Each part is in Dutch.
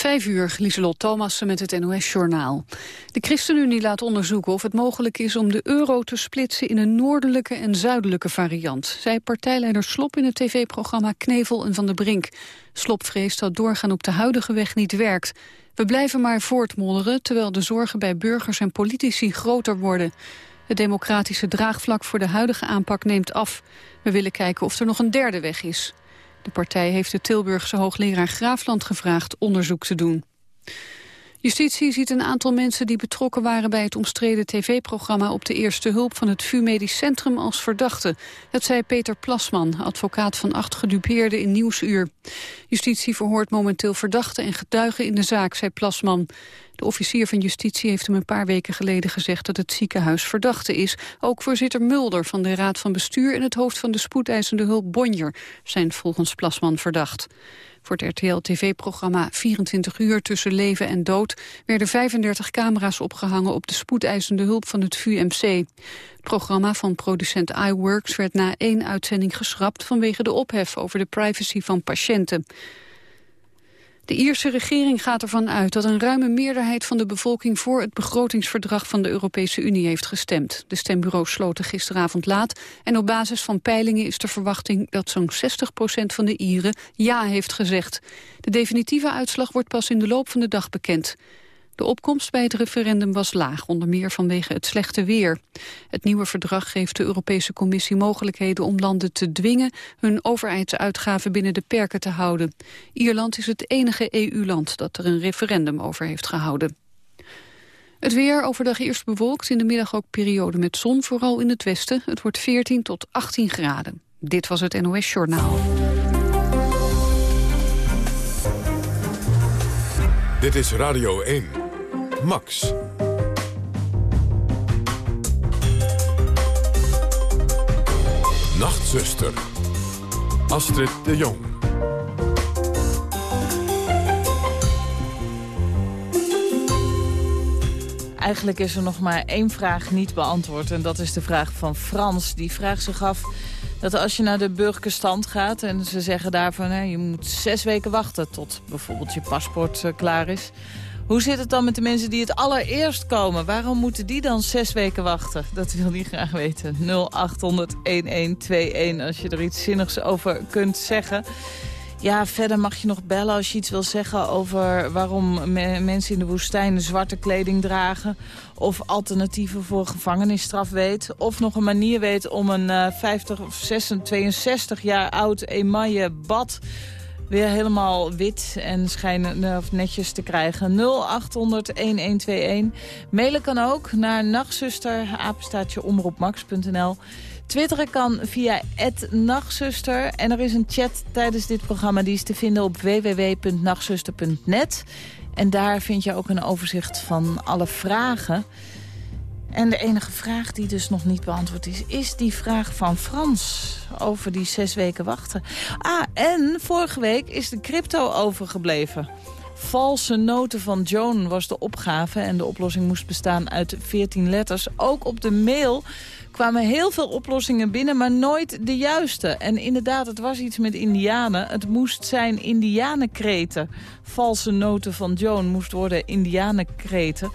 Vijf uur, Lieselot Thomassen met het NOS-journaal. De ChristenUnie laat onderzoeken of het mogelijk is om de euro te splitsen in een noordelijke en zuidelijke variant, zei partijleider Slop in het tv-programma Knevel en Van der Brink. Slop vreest dat doorgaan op de huidige weg niet werkt. We blijven maar voortmodderen, terwijl de zorgen bij burgers en politici groter worden. Het democratische draagvlak voor de huidige aanpak neemt af. We willen kijken of er nog een derde weg is. De partij heeft de Tilburgse hoogleraar Graafland gevraagd onderzoek te doen. Justitie ziet een aantal mensen die betrokken waren bij het omstreden tv-programma op de eerste hulp van het VU Medisch Centrum als verdachte. Dat zei Peter Plasman, advocaat van acht gedupeerden in Nieuwsuur. Justitie verhoort momenteel verdachten en getuigen in de zaak, zei Plasman. De officier van justitie heeft hem een paar weken geleden gezegd dat het ziekenhuis verdachte is. Ook voorzitter Mulder van de Raad van Bestuur en het hoofd van de spoedeisende hulp Bonjer zijn volgens Plasman verdacht. Voor het RTL-tv-programma 24 uur tussen leven en dood... werden 35 camera's opgehangen op de spoedeisende hulp van het VUMC. Het programma van producent iWorks werd na één uitzending geschrapt... vanwege de ophef over de privacy van patiënten. De Ierse regering gaat ervan uit dat een ruime meerderheid van de bevolking voor het begrotingsverdrag van de Europese Unie heeft gestemd. De stembureaus sloten gisteravond laat en op basis van peilingen is de verwachting dat zo'n 60% van de Ieren ja heeft gezegd. De definitieve uitslag wordt pas in de loop van de dag bekend. De opkomst bij het referendum was laag, onder meer vanwege het slechte weer. Het nieuwe verdrag geeft de Europese Commissie mogelijkheden om landen te dwingen hun overheidsuitgaven binnen de perken te houden. Ierland is het enige EU-land dat er een referendum over heeft gehouden. Het weer overdag eerst bewolkt, in de middag ook periode met zon, vooral in het westen. Het wordt 14 tot 18 graden. Dit was het NOS Journaal. Dit is Radio 1. Max. Nachtzuster. Astrid de Jong. Eigenlijk is er nog maar één vraag niet beantwoord. En dat is de vraag van Frans. Die vraagt zich af dat als je naar de burgerstand gaat... en ze zeggen daarvan, hè, je moet zes weken wachten tot bijvoorbeeld je paspoort uh, klaar is... Hoe zit het dan met de mensen die het allereerst komen? Waarom moeten die dan zes weken wachten? Dat wil hij graag weten. 0800-1121 als je er iets zinnigs over kunt zeggen. Ja, verder mag je nog bellen als je iets wil zeggen over waarom mensen in de woestijn zwarte kleding dragen. Of alternatieven voor gevangenisstraf weet. Of nog een manier weet om een uh, 50 of 66, 62 jaar oud emaille bad weer helemaal wit en schijnen eh, of netjes te krijgen. 0800-1121. Mailen kan ook naar nachtzuster. Twitteren kan via nachtzuster. En er is een chat tijdens dit programma die is te vinden op www.nachtzuster.net. En daar vind je ook een overzicht van alle vragen... En de enige vraag die dus nog niet beantwoord is... is die vraag van Frans over die zes weken wachten. Ah, en vorige week is de crypto overgebleven. Valse noten van Joan was de opgave... en de oplossing moest bestaan uit 14 letters. Ook op de mail kwamen heel veel oplossingen binnen, maar nooit de juiste. En inderdaad, het was iets met indianen. Het moest zijn indianenkreten. Valse noten van Joan moest worden indianenkreten.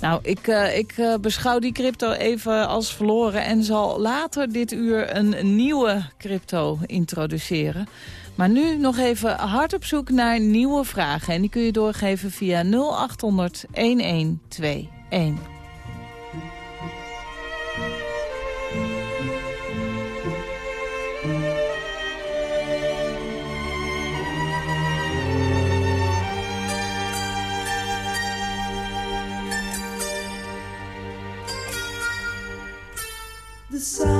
Nou, ik, uh, ik uh, beschouw die crypto even als verloren... en zal later dit uur een nieuwe crypto introduceren. Maar nu nog even hard op zoek naar nieuwe vragen. En die kun je doorgeven via 0800 1121. the.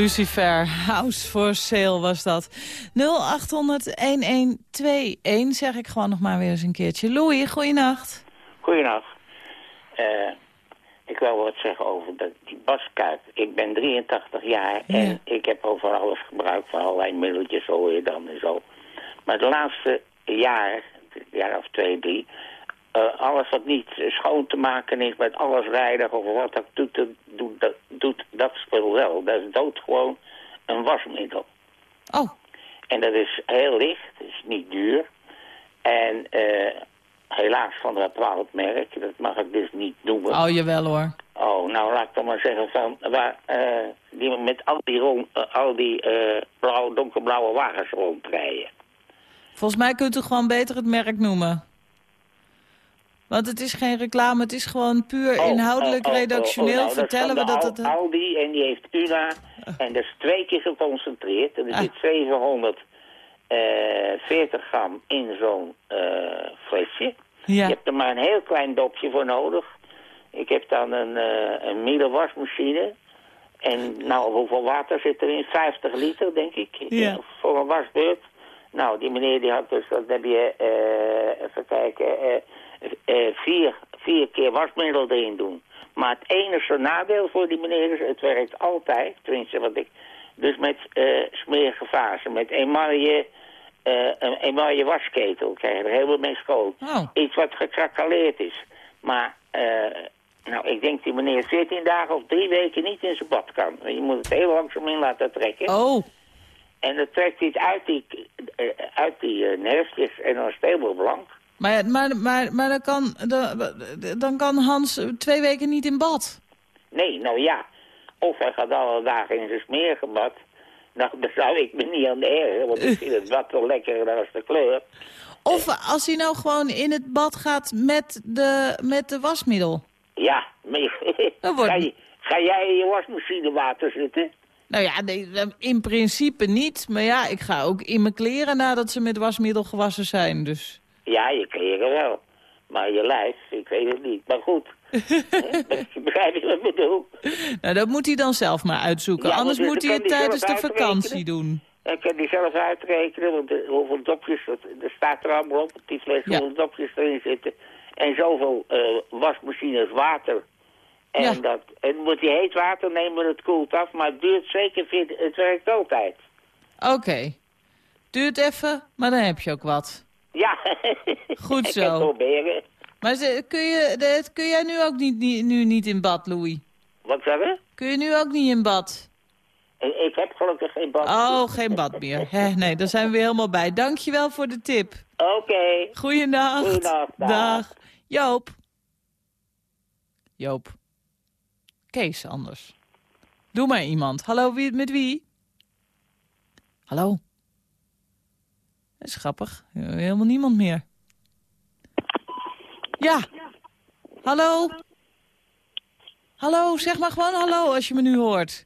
Lucifer, House for Sale was dat. 0800-1121 zeg ik gewoon nog maar weer eens een keertje. Louis, goeienacht. Goedendag. Eh ik wil wat zeggen over dat, die baskuip. Ik ben 83 jaar en ik heb over alles gebruik van allerlei middeltjes, hoor je dan en zo. Maar de laatste jaar, een jaar of twee, drie, eh, alles wat niet schoon te maken is met alles rijden of wat dat doet, dat- doet, dat, doet dat spul wel. Dat is doodgewoon een wasmiddel. Oh, En dat is heel licht, is niet duur. En eh, helaas van dat bepaald merk, dat mag ik dus niet noemen. oh jawel hoor. Oh, nou laat ik dan maar zeggen van waar eh, die met al die, rond, al die blauw, donkerblauwe wagens rondrijden. Volgens mij kunt u gewoon beter het merk noemen. Want het is geen reclame, het is gewoon puur Oh, inhoudelijk, oh, oh, redactioneel nou, vertellen we dat het... Al- Aldi en die heeft Una en dat is twee keer geconcentreerd. En er Ah. zit 740 gram in zo'n eh, flesje. Ja. Je hebt er maar een heel klein dopje voor nodig. Ik heb dan een, eh een middenwasmachine. En nou, hoeveel water zit erin? 50 liter, denk ik. Ja. Voor een wasbeurt. Nou, die meneer die had dus, dat heb je, eh, even kijken, eh, eh, vier, vier keer wasmiddel erin doen. Maar het enige nadeel voor die meneer is, het werkt altijd, tenminste wat ik, dus met eh smerige vazen, met emaille, eh een emaille wasketel, krijg je er heel veel mee schoon. Oh. Iets wat gekrakaleerd is. Maar, eh, nou, ik denk die meneer 14 dagen of drie weken niet in zijn bad kan. Je moet het heel langzaam in laten trekken. Oh, En dan trekt hij het uit die, eh, uit die eh, nerfjes en dan is het helemaal blank. Maar, maar, maar, maar dan, kan, dan, dan kan Hans twee weken niet in bad. Nee, nou ja. Of hij gaat alle dagen in zijn smeergebad. Nou, daar zou ik me niet aan ergeren, want ik vind het bad wel lekkerder dan als de kleur. Of als hij nou gewoon in het bad gaat met de, met de wasmiddel. Ja, maar wordt- ga, ga jij in je wasmachine water zitten? Nou ja, nee, in principe niet. Maar ja, ik ga ook in mijn kleren nadat ze met wasmiddel gewassen zijn. Dus Ja, je kleren wel. Maar je lijf, ik weet het niet. Maar goed. Begrijp je wat ik bedoel? nou, dat moet hij dan zelf maar uitzoeken. Ja, Anders moet hij het hij tijdens de vakantie doen. Ik kan die zelf uitrekenen, want de- hoeveel dopjes, dat, er staat er allemaal op, op die fles, Ja. hoeveel dopjes erin zitten. En zoveel eh, wasmachines water. En, Ja. dat, en moet je heet water nemen, het koelt af, maar het duurt zeker, het werkt altijd. Oké. Duurt even, maar dan heb je ook wat. Ja, Goed ik zo. kan het proberen. Maar ze, kun, je, dat kun jij nu ook niet, niet- nu niet in bad, Louis? Wat zeg je? Kun je nu ook niet in bad? Ik, ik heb gelukkig geen bad. Oh, geen bad meer. Hè, nee, daar zijn we helemaal bij. Dankjewel voor de tip. Oké. Goeienacht. Goeiedag, dag. Dag. Joop. Joop. Kees anders. Doe maar iemand. Hallo, wie, met wie? Hallo. Dat is grappig. Helemaal niemand meer. Ja. Hallo. Hallo, zeg maar gewoon hallo als je me nu hoort.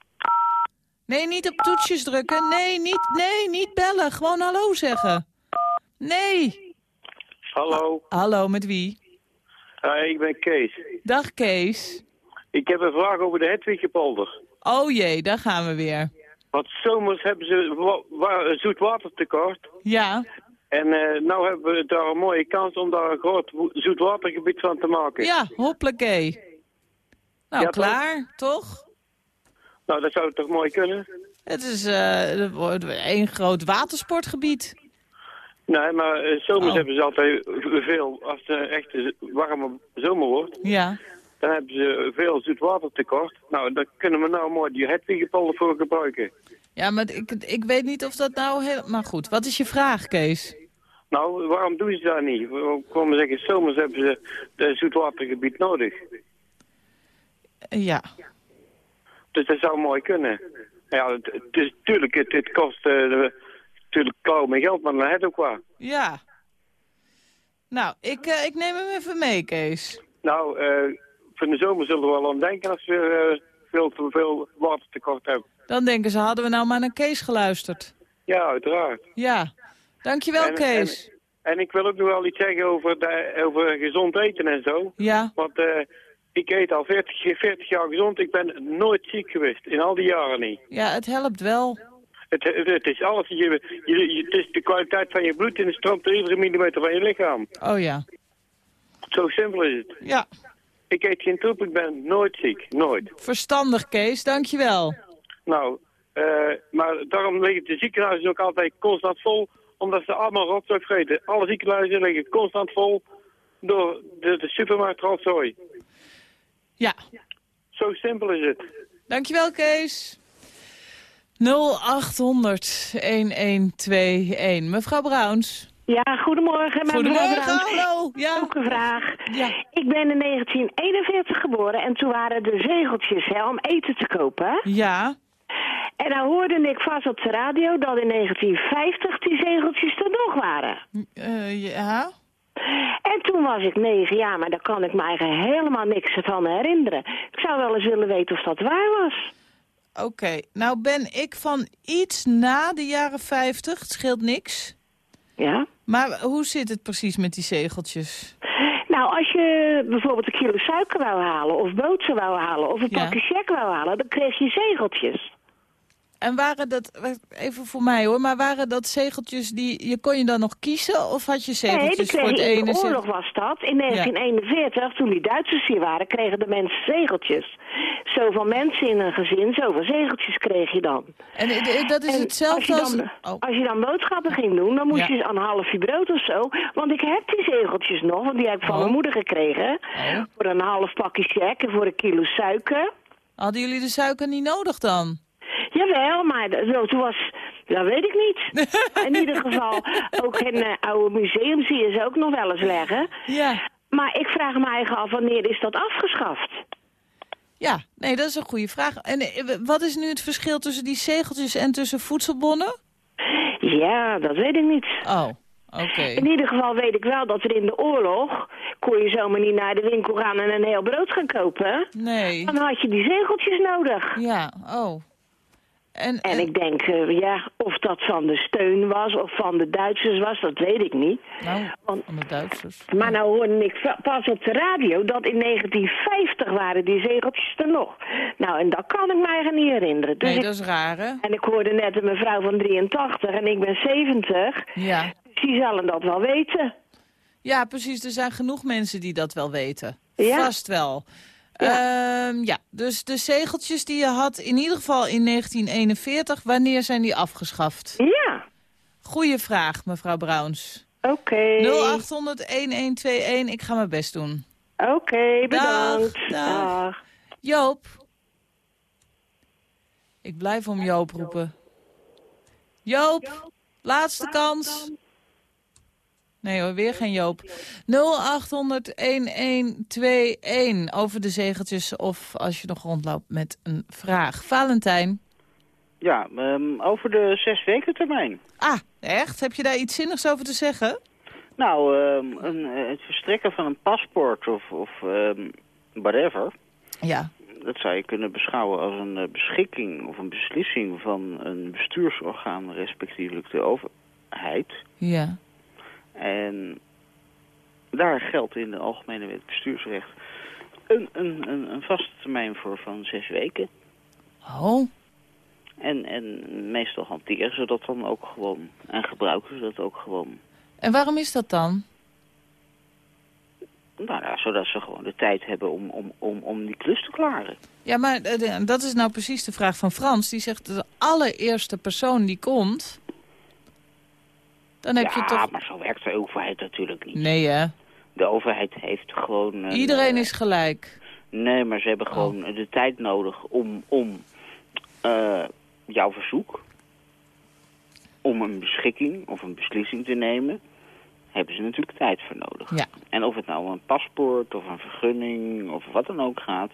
Nee, niet op toetsjes drukken. Nee, niet, nee, niet bellen. Gewoon hallo zeggen. Nee. Hallo, Hallo, met wie? Ik ben Kees. Dag Kees. Ik heb een vraag over de Hedwigepolder. Oh jee, daar gaan we weer. Want zomers hebben ze wa wa een zoetwatertekort. Ja, En eh nou hebben we daar een mooie kans om daar een groot zoetwatergebied van te maken. ja, hoppakee. Nou, Ja, klaar, toch? Nou, dat zou toch mooi kunnen? Het is eh, er wordt één groot watersportgebied. Nee, maar eh, zomers Oh. hebben ze altijd veel, als het een echte warme zomer wordt, Ja, dan hebben ze veel zoetwatertekort. Nou, daar kunnen we nou mooi die Hedwigepolder voor gebruiken. ja maar ik, ik weet niet of dat nou heel... Maar goed, wat is je vraag, Kees? Nou, waarom doen ze dat niet? Waarom komen zeggen, zomers hebben ze het zoetwatergebied nodig. Eh, Ja, Dus dat zou mooi kunnen. Ja, het, het is, tuurlijk, het, het kost eh, natuurlijk klauw met geld, maar dan heb je ook wat. ja. Nou, ik, eh, ik neem hem even mee, Kees. Nou, eh van de zomer zullen we wel aan denken als we eh, veel te veel watertekort hebben. Dan denken ze, hadden we nou maar naar Kees geluisterd. Ja, uiteraard. Ja, dankjewel, En- Kees. En ik wil ook nog wel iets zeggen over, de, over gezond eten en zo. Ja, Want eh, ik eet al 40, 40 jaar gezond. Ik ben nooit ziek geweest. In al die jaren niet. ja, het helpt wel. Het, het, het is alles. Je, je, je- het is de kwaliteit van je bloed en het stroomt er iedere millimeter van je lichaam. Oh ja, Zo simpel is het. ja. Ik eet geen troep, ik ben nooit ziek. Nooit. Verstandig, Kees, dankjewel. Nou, eh, maar daarom liggen de ziekenhuizen ook altijd constant vol. Omdat ze allemaal rotzooi vreten. Alle ziekenhuizen liggen constant vol door de, de supermarkt rotzooi. Ja, Zo simpel is het. dankjewel, Kees. 0800 1121. Mevrouw Bruins. Ja, goedemorgen. Mijn Goedemorgen, hallo. Ja. Ook een vraag. Ja. Ik ben in 1941 geboren en toen waren de zegeltjes hè, om eten te kopen. Ja. En nou hoorde ik vast op de radio dat in 1950 die zegeltjes er nog waren. Eh, ja. En toen was ik negen jaar, maar daar kan ik me eigenlijk helemaal niks van herinneren. Ik zou wel eens willen weten of dat waar was. Oké, nou ben ik van iets na de jaren 50. Het scheelt niks. Ja? Maar hoe zit het precies met die zegeltjes? Nou, als je bijvoorbeeld een kilo suiker wou halen, of boter wou halen, of een Ja. pakje check wou halen, dan kreeg je zegeltjes. En waren dat, even voor mij hoor, maar waren dat zegeltjes die, je kon je dan nog kiezen? Of had je Nee, zegeltjes voor kreeg het ene? de zeg- oorlog was dat. In 1941, toen die Duitsers hier waren, kregen de mensen zegeltjes. Zoveel mensen in een gezin, zoveel zegeltjes kreeg je dan. En eh, dat is En hetzelfde als als... je, dan, Oh, als je dan boodschappen ging doen, dan moest Ja. je een halfje brood of zo. Want ik heb die zegeltjes nog, want die heb ik van Oh. mijn moeder gekregen. Oh. Voor een half pakje check en voor een kilo suiker. hadden jullie de suiker niet nodig dan? Jawel, maar toen was... Dat weet ik niet. In ieder geval, ook in eh, oude museums zie je ze ook nog wel eens leggen. Ja. Maar ik vraag me eigen af, wanneer is dat afgeschaft? Ja, nee, dat is een goede vraag. En eh, wat is nu het verschil tussen die zegeltjes en tussen voedselbonnen? Ja, dat weet ik niet. Oh, Oké. In ieder geval weet ik wel dat er in de oorlog... kon je zomaar niet naar de winkel gaan en een heel brood gaan kopen. Nee. Dan had je die zegeltjes nodig. Ja, oh. En, En ik denk, eh, ja, of dat van de steun was of van de Duitsers was, dat weet ik niet. Nou, Want- van de Duitsers. Maar nou hoorde ik pas op de radio dat in 1950 waren die zegeltjes er nog. Nou, en dat kan ik me eigenlijk niet herinneren. Dus Nee, dat is raar, hè? En ik hoorde net een mevrouw van 83 en ik ben 70. Ja. Dus die zullen dat wel weten. Ja, precies. Er zijn genoeg mensen die dat wel weten. Ja. Vast wel. Ja. ja, dus de zegeltjes die je had, in ieder geval in 1941, wanneer zijn die afgeschaft? Ja, Goeie vraag, mevrouw Browns. oké. 0800-1121, ik ga mijn best doen. Oké, bedankt. Dag, dag. Dag. Joop. Ik blijf om Joop roepen. Joop, laatste kans. Nee hoor, weer geen Joop. 0800-1121 over de zegeltjes of als je nog rondloopt met een vraag. Valentijn. Ja, ehm, over de zes weken termijn. Ah, echt? Heb je daar iets zinnigs over te zeggen? Nou, ehm, een, eh, het verstrekken van een paspoort of, of ehm, whatever... Ja. dat zou je kunnen beschouwen als een eh, beschikking of een beslissing van een bestuursorgaan, respectievelijk de overheid. Ja. En daar geldt in de Algemene Wet Bestuursrecht een, een, een, een vaste termijn voor van zes weken. Oh, En, en meestal hanteren ze dat dan ook gewoon en gebruiken ze dat ook gewoon. en waarom is dat dan? Nou ja, zodat ze gewoon de tijd hebben om, om, om, om die klus te klaren. Ja, maar eh, dat is nou precies de vraag van Frans. Die zegt de allereerste persoon die komt... Dan heb ja, je toch... maar zo werkt de overheid natuurlijk niet. Nee hè? De overheid heeft gewoon... een, Iedereen eh, is gelijk. Nee, maar ze hebben Oh. gewoon de tijd nodig om, om eh, jouw verzoek... om een beschikking of een beslissing te nemen... hebben ze natuurlijk tijd voor nodig. Ja. En of het nou om een paspoort of een vergunning of wat dan ook gaat...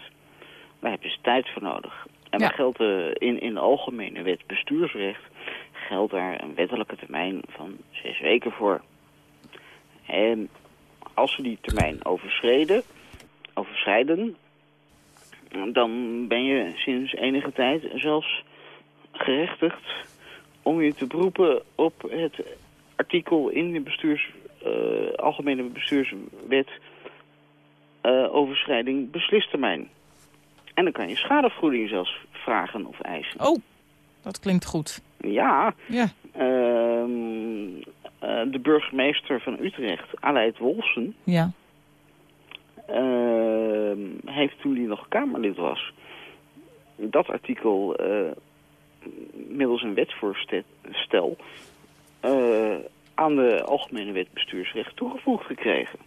daar hebben ze tijd voor nodig. En Ja. daar geldt eh, in, in de algemene wet bestuursrecht... geldt daar een wettelijke termijn van zes weken voor. En als ze die termijn overschreden, overschrijden... dan ben je sinds enige tijd zelfs gerechtigd om je te beroepen op het artikel in de bestuurs, eh, algemene bestuurswet eh, overschrijding beslistermijn. En dan kan je schadevergoeding zelfs vragen of eisen. Oh, dat klinkt goed. Ja, Ja. ehm, eh, de burgemeester van Utrecht, Aleid Wolfsen, Ja. ehm, heeft toen hij nog Kamerlid was, dat artikel eh, middels een wetsvoorstel eh, aan de Algemene Wet Bestuursrecht toegevoegd gekregen.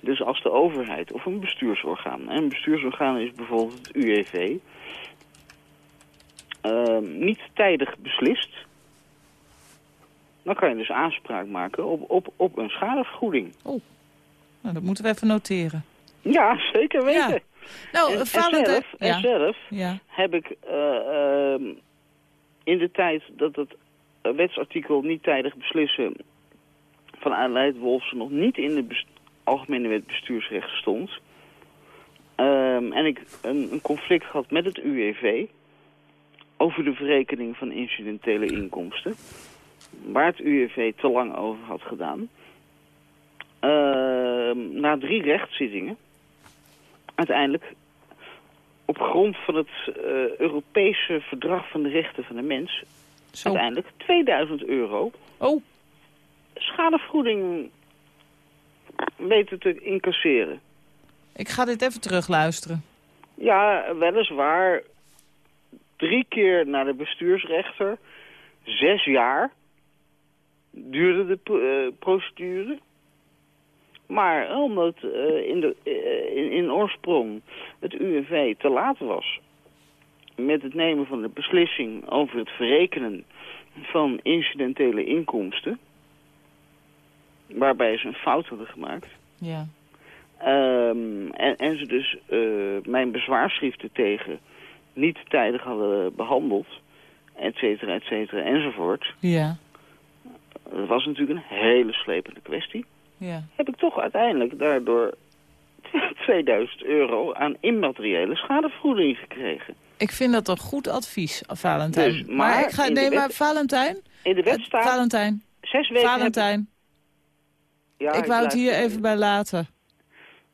Dus als de overheid of een bestuursorgaan, en een bestuursorgaan is bijvoorbeeld het UEV, niet tijdig beslist, dan kan je dus aanspraak maken op, op, op een schadevergoeding. Nou, dat moeten we even noteren. Ja, zeker weten. Ja. Nou, en, zelf, en Ja. zelf ja. heb ik eh, ehm, in de tijd dat het wetsartikel niet tijdig beslissen van Aleid Wolfsen nog niet in de Algemene Wet Bestuursrecht stond. ehm, en ik een, een conflict gehad met het UWV over de verrekening van incidentele inkomsten. Waar het UWV te lang over had gedaan. Ehm, na drie rechtszittingen uiteindelijk op grond van het eh, Europese Verdrag van de Rechten van de Mens... Zo. uiteindelijk 2000 euro Oh, schadevergoeding weten te incasseren. ik ga dit even terugluisteren. Ja, weliswaar drie keer naar de bestuursrechter, zes jaar duurde de eh, procedure. Maar omdat eh, in, de, eh, in, in oorsprong het UWV te laat was met het nemen van de beslissing over het verrekenen van incidentele inkomsten, waarbij ze een fout hadden gemaakt, Ja. Ehm, en, en ze dus mijn bezwaarschriften tegen niet tijdig hadden behandeld, et cetera, et cetera, enzovoort. Ja. dat was natuurlijk een hele slepende kwestie, Ja. heb ik toch uiteindelijk daardoor 2000 euro aan immateriële schadevergoeding gekregen. Ik vind dat een goed advies, Valentijn. Dus, maar, maar ik ga, nee, maar Valentijn, In de wet eh, staat Valentijn, zes weken... Valentijn, Ja, ik wou het hier even bij laten.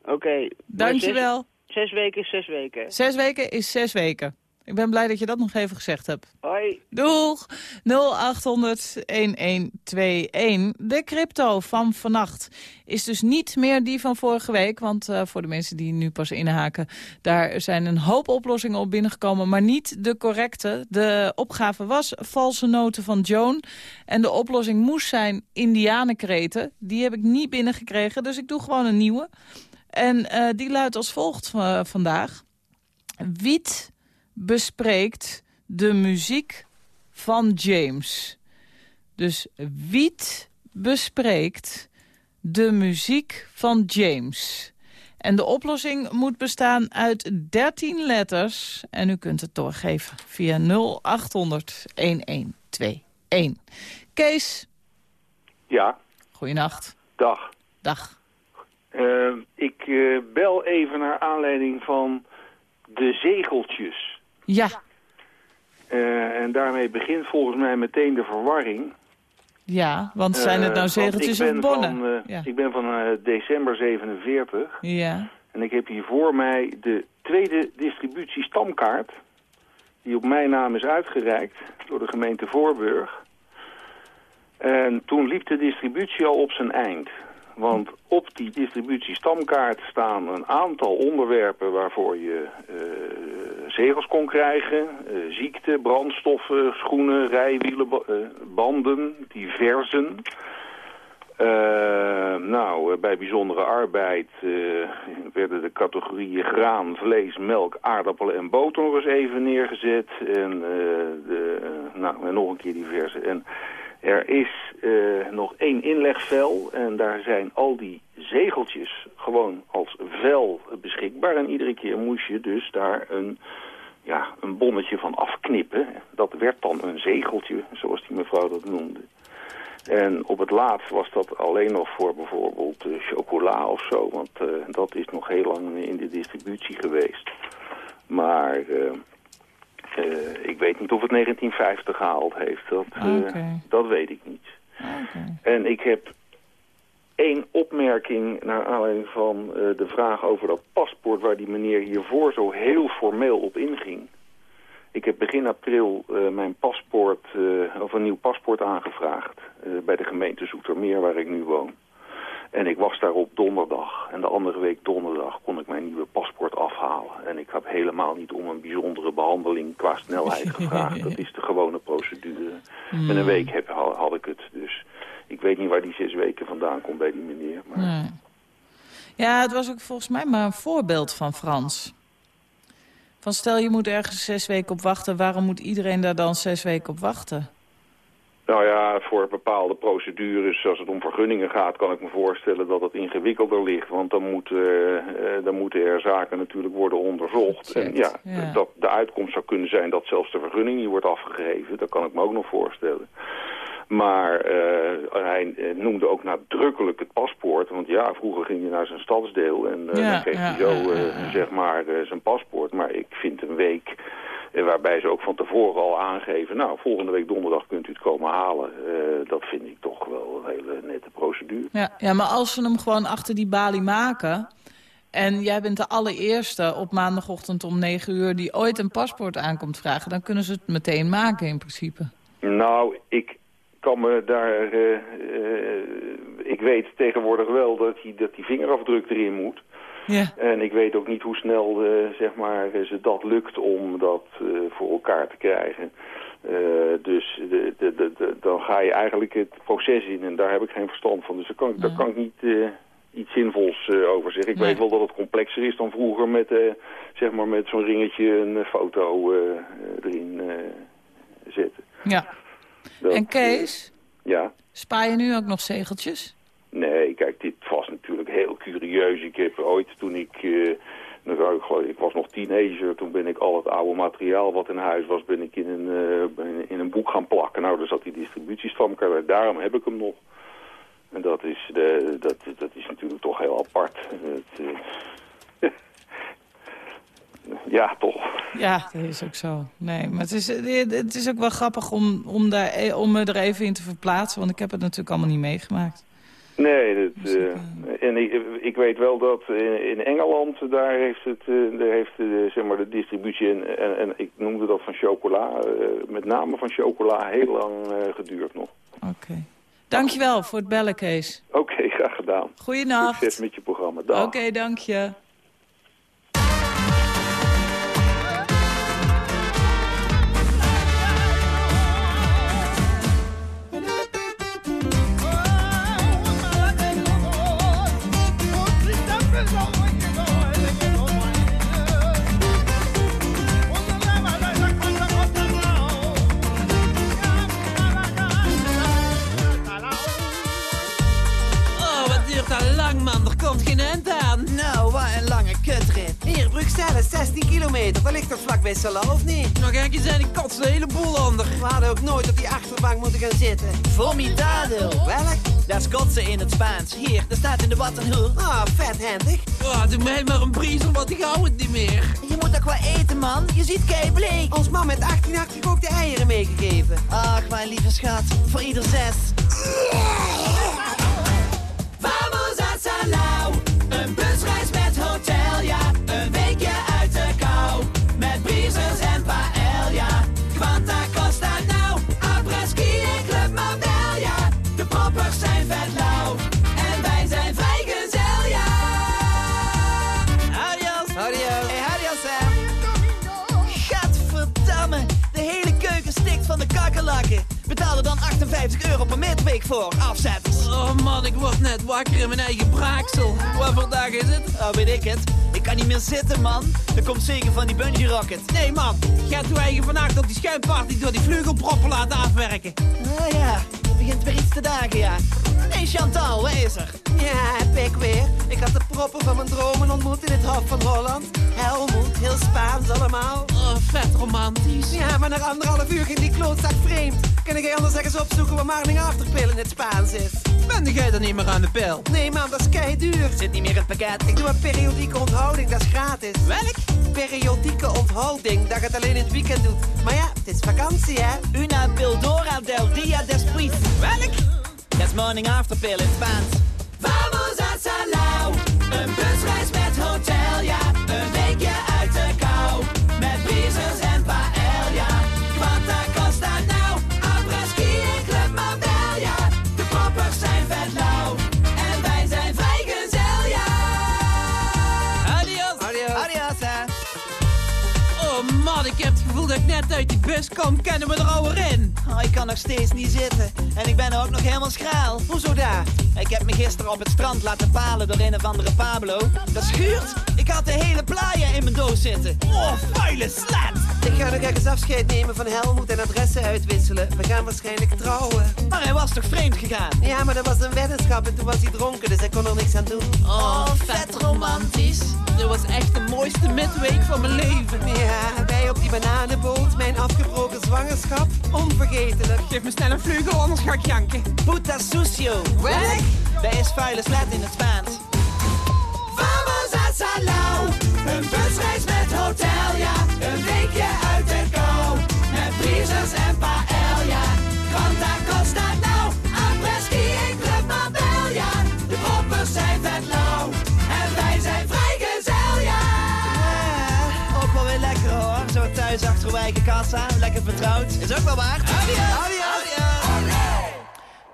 Oké. maar Dankjewel. Zes, weken is zes weken. Zes weken is zes weken. Ik ben blij dat je dat nog even gezegd hebt. Hoi. Doeg! 0800-1121. De crypto van vannacht is dus niet meer die van vorige week. Want eh, voor de mensen die nu pas inhaken... daar zijn een hoop oplossingen op binnengekomen... maar niet de correcte. De opgave was valse noten van Joan. En de oplossing moest zijn indianenkreten. Die heb ik niet binnengekregen, dus ik doe gewoon een nieuwe. En eh, die luidt als volgt eh, vandaag. Wiet bespreekt de muziek van James. Dus Wiet bespreekt de muziek van James. En de oplossing moet bestaan uit 13 letters. En u kunt het doorgeven via 0800 1121. Kees, Ja, goeienacht. dag. Dag. Eh, ik eh, bel even naar aanleiding van de zegeltjes. Ja, Eh, en daarmee begint volgens mij meteen de verwarring. ja, want zijn het Eh, nou zegeltjes ik of ben bonnen? Van, ja. Ik ben van december 47 ja. en ik heb hier voor mij de tweede distributie stamkaart... die op mijn naam is uitgereikt door de gemeente Voorburg. En toen liep de distributie al op zijn eind. Want op die distributie stamkaart staan een aantal onderwerpen waarvoor je eh, zegels kon krijgen. Eh, ziekte, brandstoffen, schoenen, rijwielen, eh, banden, diversen. Nou, bij bijzondere arbeid werden de categorieën graan, vlees, melk, aardappelen en boter nog eens even neergezet. En, de, nou, en nog een keer diverse. En er is eh, nog één inlegvel en daar zijn al die zegeltjes gewoon als vel beschikbaar. En iedere keer moest je dus daar een, ja, een bonnetje van afknippen. Dat werd dan een zegeltje, zoals die mevrouw dat noemde. En op het laatst was dat alleen nog voor bijvoorbeeld eh, chocola of zo. Want eh, dat is nog heel lang in de distributie geweest. Maar eh, eh, ik weet niet of het 1950 gehaald heeft. Dat, eh, Oké. dat weet ik niet. Oké. En ik heb één opmerking naar aanleiding van eh, de vraag over dat paspoort... waar die meneer hiervoor zo heel formeel op inging. Ik heb begin april eh, mijn paspoort, eh, of een nieuw paspoort aangevraagd... eh, bij de gemeente Zoetermeer, waar ik nu woon. En ik was daar op donderdag. En de andere week donderdag kon ik mijn nieuwe paspoort afhalen. En ik heb helemaal niet om een bijzondere behandeling qua snelheid gevraagd. Dat is de gewone procedure. Met een week heb, had, had ik het. Dus ik weet niet waar die zes weken vandaan komt bij die meneer. Maar Nee. Ja, het was ook volgens mij maar een voorbeeld van Frans. Van stel je moet ergens zes weken op wachten, waarom moet iedereen daar dan zes weken op wachten? Nou ja, voor bepaalde procedures, als het om vergunningen gaat, kan ik me voorstellen dat het ingewikkelder ligt. Want dan, moet, eh, eh, dan moeten er zaken natuurlijk worden onderzocht. En ja, ja. Dat de uitkomst zou kunnen zijn dat zelfs de vergunning niet wordt afgegeven. Dat kan ik me ook nog voorstellen. Maar eh, hij noemde ook nadrukkelijk het paspoort. Want ja, vroeger ging je naar zijn stadsdeel en Ja, dan kreeg ja, hij zo zeg maar zijn paspoort. Maar ik vind een week waarbij ze ook van tevoren al aangeven... nou, volgende week donderdag kunt u het komen halen. Eh, dat vind ik toch wel een hele nette procedure. Ja, ja, maar als ze hem gewoon achter die balie maken... en jij bent de allereerste op maandagochtend om 9 uur... die ooit een paspoort aankomt vragen... dan kunnen ze het meteen maken in principe. Nou, ik kan me daar... eh, eh, ik weet tegenwoordig wel dat die, dat die vingerafdruk erin moet. Ja, En ik weet ook niet hoe snel eh, zeg maar, eh, ze dat lukt om dat eh, voor elkaar te krijgen. Dus de, de, de, dan ga je eigenlijk het proces in en daar heb ik geen verstand van. Dus daar kan, ik- daar kan ik niet iets zinvols over zeggen. Ik Nee. weet wel dat het complexer is dan vroeger met, zeg maar met zo'n ringetje een foto erin zetten. ja. Dat, En Kees, ja. spaar je nu ook nog zegeltjes? Nee, kijk, dit was curieus. Ik heb ooit, toen ik, eh, ik, was nog teenager. Toen ben ik al het oude materiaal wat in huis was, ben ik in een, eh, in, een boek gaan plakken. Nou, daar zat die distributiestamkaart. Daarom heb ik hem nog. En dat is, de, dat, dat is natuurlijk toch heel apart. Het, eh, ja, toch. Ja, dat is ook zo. Nee, maar het is, het is ook wel grappig om, om, daar, om me er even in te verplaatsen. Want ik heb het natuurlijk allemaal niet meegemaakt. Nee, dat, eh, en ik, ik weet wel dat in, in Engeland, daar heeft, het, eh, daar heeft de, zeg maar de distributie, en, en, en ik noemde dat van chocola, eh, met name van chocola, heel lang geduurd nog. Oké. Dankjewel voor het bellen, Kees. Oké, graag gedaan. Goeienacht. Succes met je programma. Oké, dank je. 16 kilometer. Dat ligt toch vlak bij Salau, of niet? Nog een keer zijn, ik kots de hele boel onder. We hadden ook nooit op die achterbank moeten gaan zitten. Formidado. Welk? Dat is kotsen in het Spaans. Hier, dat staat in de Wattenhoe. Ah, vet handig. Oh, doe mij maar een briezer, want ik hou het niet meer. Je moet ook wel eten, man. Je ziet kei bleek. Ons man met 18 achtergekookte eieren meegegeven. Ach, mijn lieve schat. Voor ieder zes. Vamos voor. Afzetters. Oh man, ik word net wakker in mijn eigen braaksel. Wat voor dag is het? Oh, weet ik het. Ik kan niet meer zitten, man. Er komt zeker van die bungee rocket. Nee man, gaat uw eigen vannacht op die schuimparty door die vleugelproppen laten afwerken. Ah ja, er begint weer iets te dagen, ja. Hey Chantal, waar is er? Ja, heb ik weer. Ik had de proppen van mijn dromen ontmoet in het Hof van Holland. Helmoet, heel Spaans allemaal. Oh, vet romantisch. Ja, maar na anderhalf uur ging die klootzak vreemd. Kan ik anders ergens opzoeken waar Marning Afterpill in het Spaans is? Ben jij dan niet meer aan de pil? Nee man, dat is kei duur. Zit niet meer in het pakket. Ik doe een periodieke onthouding, dat is gratis. Welk? Periodieke onthouding, dat je het alleen in het weekend doet. Maar ja, het is vakantie hè. Una pildora del dia después. Welk? Dat is morning after pill in het Spaans. Vamos a Salau, een man, ik heb het gevoel dat ik net uit die bus kom. Kennen we er alweer in? Oh, ik kan nog steeds niet zitten. En ik ben ook nog helemaal schraal. Hoezo daar? Ik heb me gisteren op het strand laten palen door een of andere Pablo. Dat schuurt. Ik had de hele playa in mijn doos zitten. Oh, vuile slet. Ik ga nog ergens afscheid nemen van Helmoet en adressen uitwisselen. We gaan waarschijnlijk trouwen. Maar hij was toch vreemd gegaan? Ja, maar dat was een weddenschap en toen was hij dronken, dus hij kon er niks aan doen. Oh, vet romantisch. Dit was echt de mooiste midweek van mijn leven. Ja, wij op die bananenboot, mijn afgebroken zwangerschap, onvergetelijk. Geef me snel een vleugel, anders ga ik janken. Puta sucio. Welk? Dat is vuile slet in het Spaans. Vamos a Salau, een busreis kassa. Lekker vertrouwd. Is ook wel waar. Adios.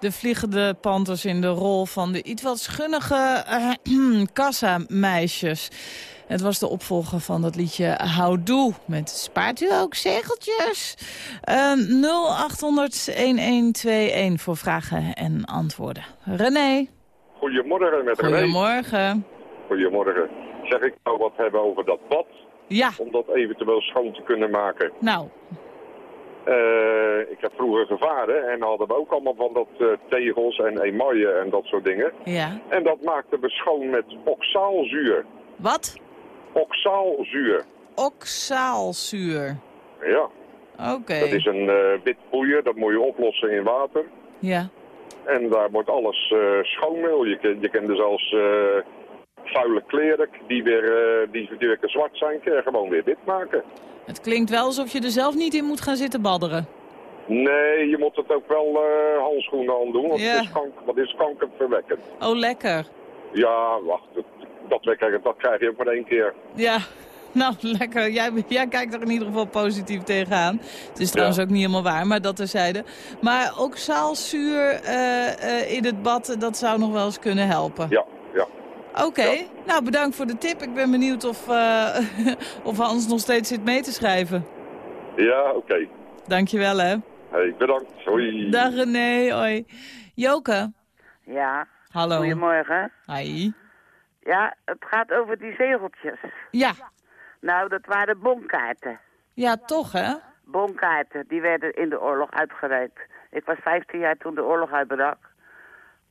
De vliegende panthers in de rol van de iets wat schunnige uh, kassameisjes. Het was de opvolger van dat liedje Houdoe met Spaart u ook zegeltjes? Uh, 0800-1121 voor vragen en antwoorden. René. Goedemorgen met René. Goedemorgen. Goedemorgen. Zeg ik nou wat hebben over dat bad? Ja. Om dat eventueel schoon te kunnen maken. Nou, Eh, ik heb vroeger gevaren en hadden we ook allemaal van dat eh, tegels en emaille en dat soort dingen. ja. En dat maakten we schoon met oxaalzuur. Wat? Oxaalzuur. Oxaalzuur. Ja. Oké. Dat is een eh, wit poeier, dat moet je oplossen in water. Ja. En daar wordt alles schoonmeel. Je, je kent dus als eh, vuile kleren die weer, eh, die, weer zwart zijn, kun je gewoon weer wit maken. Het klinkt wel alsof je er zelf niet in moet gaan zitten badderen. Nee, je moet het ook wel eh, handschoenen aan doen, want Ja. het is, kank, want het is kankerverwekkend. Oh, lekker. Ja, wacht, dat, dat, krijg- dat krijg je ook maar één keer. Ja, nou lekker. Jij, jij kijkt er in ieder geval positief tegenaan. Het is trouwens ook niet helemaal waar, maar dat terzijde. Maar ook zaalzuur eh, in het bad, dat zou nog wel eens kunnen helpen. Ja, ja. Oké, nou bedankt voor de tip. Ik ben benieuwd of, eh, of Hans nog steeds zit mee te schrijven. Ja, oké. Dankjewel hè. Hey, bedankt. Hoi. Dag René, hoi. Joke. Ja. Hallo. Goedemorgen. Hi. Ja, het gaat over die zegeltjes. Ja. Nou, dat waren bonkaarten. Ja, toch hè? Bonkaarten, die werden in de oorlog uitgereikt. Ik was 15 jaar toen de oorlog uitbrak.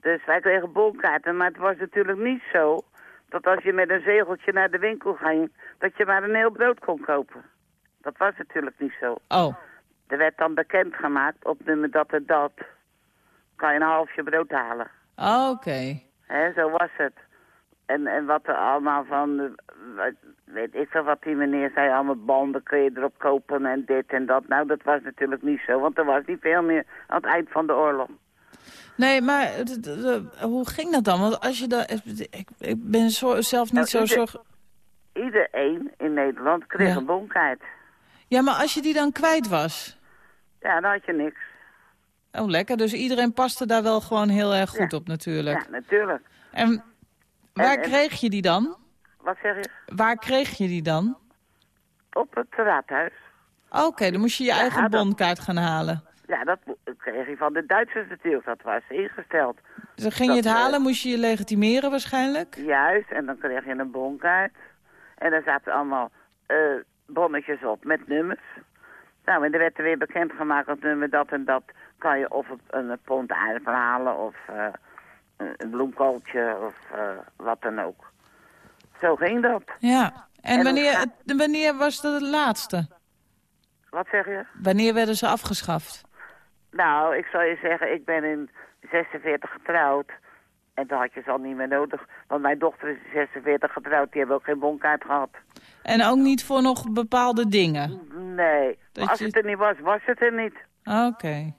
Dus wij kregen bonkaarten, maar het was natuurlijk niet zo... dat als je met een zegeltje naar de winkel ging... dat je maar een heel brood kon kopen. Dat was natuurlijk niet zo. Oh. Er werd dan bekendgemaakt op nummer dat en dat... kan je een halfje brood halen. Oké. Hè, zo was het. En, en wat er allemaal van, eh, weet ik veel wat die meneer zei, allemaal banden kun je erop kopen en dit en dat. Nou, dat was natuurlijk niet zo, want er was niet veel meer aan het eind van de oorlog. Nee, maar hoe ging dat dan? Want als je daar... Ik, ik ben zo, zelf niet zo Nou, ieder- zorg... Iedereen in Nederland kreeg Ja. een bonkaart. Ja, maar als je die dan kwijt was... Ja, dan had je niks. Oh, lekker. Dus iedereen paste daar wel gewoon heel erg goed op natuurlijk. Ja, natuurlijk. En waar En- en- kreeg je die dan? Wat zeg je? Waar kreeg je die dan? Op het raadhuis. Oké, dan moest je je Ja, eigen bonkaart gaan halen. Ja, dat kreeg je van de Duitsers natuurlijk. Dat was ingesteld. Dus dan ging je het eh, halen, moest je je legitimeren waarschijnlijk? Juist, en dan kreeg je een bonkaart. En daar zaten allemaal eh, bonnetjes op met nummers. Nou, en er werd er weer bekendgemaakt dat nummer dat en dat kan je of een, een pond aardappel halen of eh, een, bloemkooltje of wat dan ook. Zo ging dat. Ja. En, En wanneer, wanneer was dat het laatste? Wat zeg je? Wanneer werden ze afgeschaft? Nou, ik zal je zeggen, ik ben in 46 getrouwd. En dan had je ze al niet meer nodig. Want mijn dochter is in 46 getrouwd, die hebben ook geen bonkaart gehad. En ook niet voor nog bepaalde dingen? Nee, Dat als je- het er niet was, was het er niet. Oké.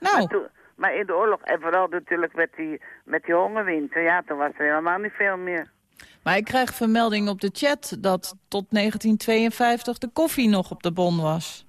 Nou. Maar, toen- maar in de oorlog, en vooral natuurlijk met die, met die hongerwinter, ja, toen was er helemaal niet veel meer. Maar ik krijg vermelding op de chat dat tot 1952 de koffie nog op de bon was.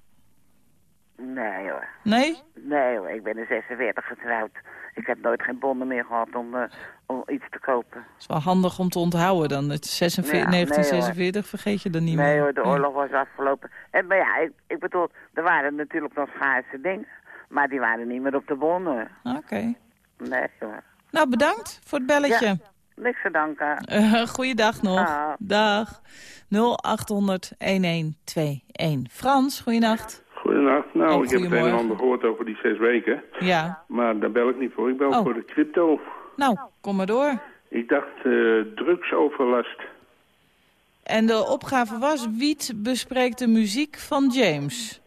Nee hoor. Nee? Nee hoor, ik ben in 46 getrouwd. Ik heb nooit geen bonnen meer gehad om, eh, om iets te kopen. Dat is wel handig om te onthouden dan. Het 46, Ja, nee, 1946 vergeet je dan niet meer. Nee hoor, de oorlog was afgelopen. En maar ja, ik, ik bedoel, er waren natuurlijk nog schaarse dingen. Maar die waren niet meer op de bonnen. Oké. Nee hoor. Nou, bedankt voor het belletje. Ja, niks te danken. Eh, goeiedag nog. Dag. Dag. 0800 1121. Frans, goeienacht. Goedenacht. Nou, ik heb het een en ander gehoord over die zes weken. Ja. Maar daar bel ik niet voor. Ik bel Oh. voor de crypto. Nou, kom maar door. Ik dacht eh, drugsoverlast. En de opgave was, Wiet bespreekt de muziek van James.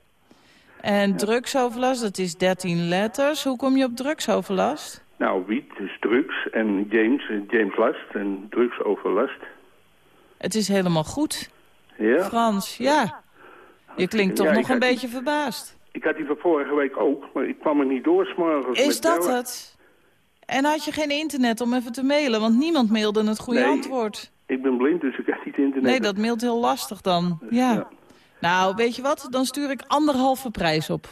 En drugsoverlast, dat is 13 letters. Hoe kom je op drugsoverlast? Nou, wiet is drugs en James, eh, James Last en drugsoverlast. Het is helemaal goed. Ja? Frans, ja. Je klinkt toch Ja, nog een die- beetje verbaasd. Ik had die van vorige week ook, maar ik kwam er niet door s'morgens. Is dat bellen. het? En had je geen internet om even te mailen? Want niemand mailde het goede Nee. antwoord. Ik ben blind, dus ik heb niet internet. Nee, dat mailt heel lastig dan. Ja. Nou, weet je wat? Dan stuur ik anderhalve prijs op.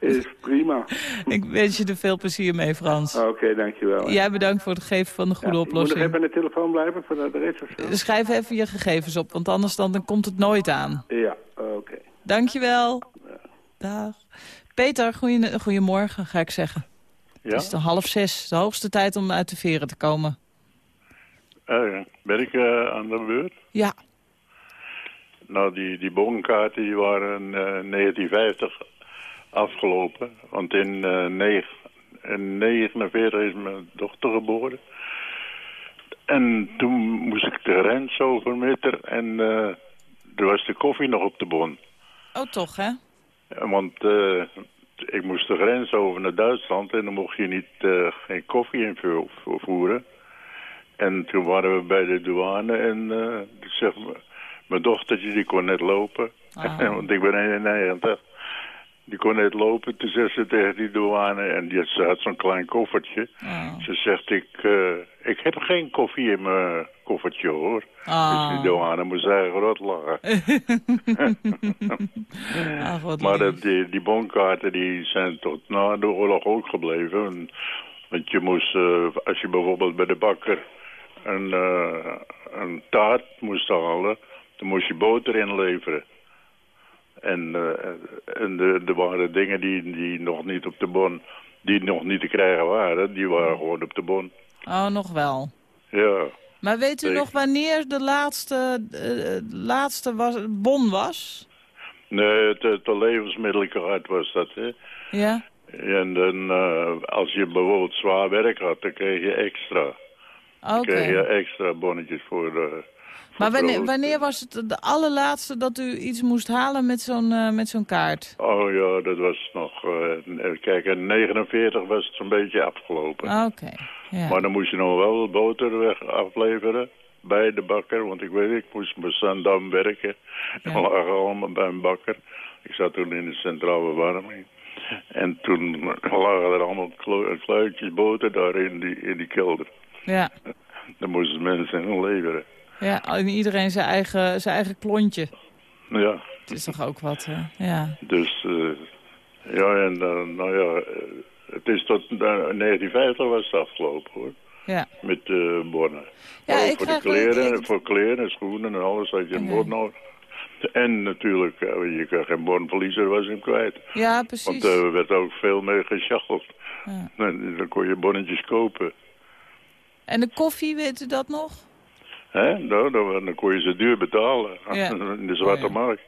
Is prima. Ik wens je er veel plezier mee, Frans. Oké, dankjewel. Jij bedankt voor het geven van de goede Ja, ik moet oplossing. nog even aan de telefoon blijven voor de adres of zo? Schrijf even je gegevens op, want anders dan, dan komt het nooit aan. Ja, oké. Dankjewel. Dag. Peter, goeie, goedemorgen, ga ik zeggen. Ja? Het is de half zes, de hoogste tijd om uit de veren te komen. Eh, ben ik eh, aan de beurt? Ja. Nou, die, die bonkaarten die waren in eh, 1950 afgelopen. Want in, eh 9 in 49 is mijn dochter geboren. En toen moest ik de grens over meter en eh, er was de koffie nog op de bon. Oh, toch, hè? Want eh, ik moest de grens over naar Duitsland en dan mocht je niet, eh, geen koffie invoeren. En toen waren we bij de douane en uh, zeg, mijn dochtertje die kon net lopen. Ah. Want ik ben 91. Die kon net lopen. Toen zegt ze tegen die douane en die, ze had zo'n klein koffertje. Oh. Ze zegt, ik, eh, ik heb geen koffie in mijn koffertje hoor. Ah. Dus die douane moest eigenlijk rot lachen. Ach, wat Maar dat, die, die bonkaarten die zijn tot na de oorlog ook gebleven. En- Want je moest, eh, als je bijvoorbeeld bij de bakker een, eh, een taart moest halen, dan moest je boter inleveren. En, eh, en de, er waren dingen die, die nog niet op de bon, die nog niet te krijgen waren, die waren gewoon op de bon. Oh, nog wel. Ja. Maar weet u Zeker. nog wanneer de laatste, eh, laatste was, bon was? Nee, het, het levensmiddelenkaart was dat, hè. Ja? En dan, eh, als je bijvoorbeeld zwaar werk had, dan kreeg je extra. Oké. Dan kreeg je extra bonnetjes voor... eh, Maar wanneer, wanneer was het de allerlaatste dat u iets moest halen met zo'n eh, met zo'n kaart? Oh ja, dat was nog... kijk, in 49 was het zo'n beetje afgelopen. Ah, Oké, ja. Maar dan moest je nog wel boter weg afleveren bij de bakker. Want ik weet, ik moest bij Sandam werken. En lagen allemaal bij een bakker. Ik zat toen in de centrale verwarming. En toen lagen er allemaal kluitjes boter daar in die, in die kelder. Ja, Dan moesten mensen leveren. Ja en iedereen zijn eigen, zijn eigen klontje. Ja, Het is toch ook wat, hè? Ja. dus... eh, ja, en dan, nou ja... eh, het is tot eh, 1950 was het afgelopen, hoor. Ja. Met de bonnen. Ja, ik voor, de kleren, ik- voor kleren en schoenen en alles had je een bon nodig. En natuurlijk, eh, je kan geen bon verliezen, was hem kwijt. Ja, precies. Want eh, er werd ook veel mee geschachteld. Ja. En dan kon je bonnetjes kopen. En de koffie, weet u dat nog? Hè? Nou, dan, dan kon je ze duur betalen Ja. in de zwarte ja. markt.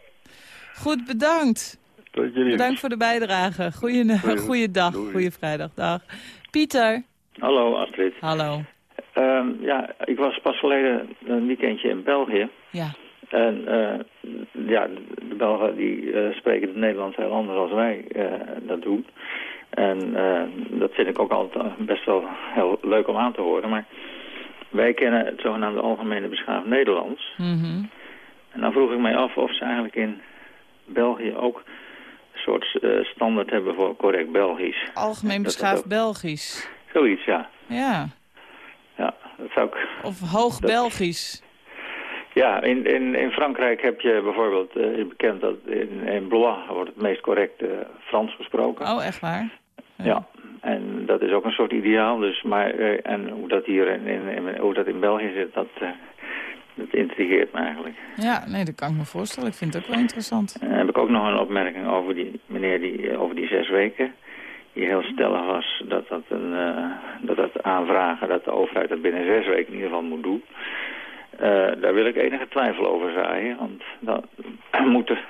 Goed, bedankt. Tot jullie. Bedankt voor de bijdrage. Goeie, goeiedag, goeie vrijdag. Dag. Pieter. Hallo Astrid. Hallo. Ehm, ja, ik was pas geleden een weekendje in België. Ja. En eh, ja, de Belgen die eh, spreken het Nederlands heel anders als wij eh, dat doen. En eh, dat vind ik ook altijd best wel heel leuk om aan te horen. Maar wij kennen het zogenaamde algemene beschaafd Nederlands. Mhm. En dan vroeg ik mij af of ze eigenlijk in België ook een soort eh, standaard hebben voor correct Belgisch. Algemeen beschaafd ook- Belgisch. Zoiets, ja. Ja. Ja, dat zou ik... Of hoog Belgisch. Ja, in, in, in Frankrijk heb je bijvoorbeeld, is bekend dat in, in Blois wordt het meest correct eh, Frans gesproken. Oh, echt waar? Ja. En dat is ook een soort ideaal. Dus, maar, eh, en hoe dat hier in, in, hoe dat in België zit, dat, eh, dat intrigeert me eigenlijk. Ja, nee, dat kan ik me voorstellen. Ik vind het ook wel interessant. En dan heb ik ook nog een opmerking over die meneer die, eh, over die zes weken. Die heel stellig was dat dat, een, dat dat aanvragen, dat de overheid dat binnen zes weken in ieder geval moet doen. Daar wil ik enige twijfel over zaaien. Want dan moet er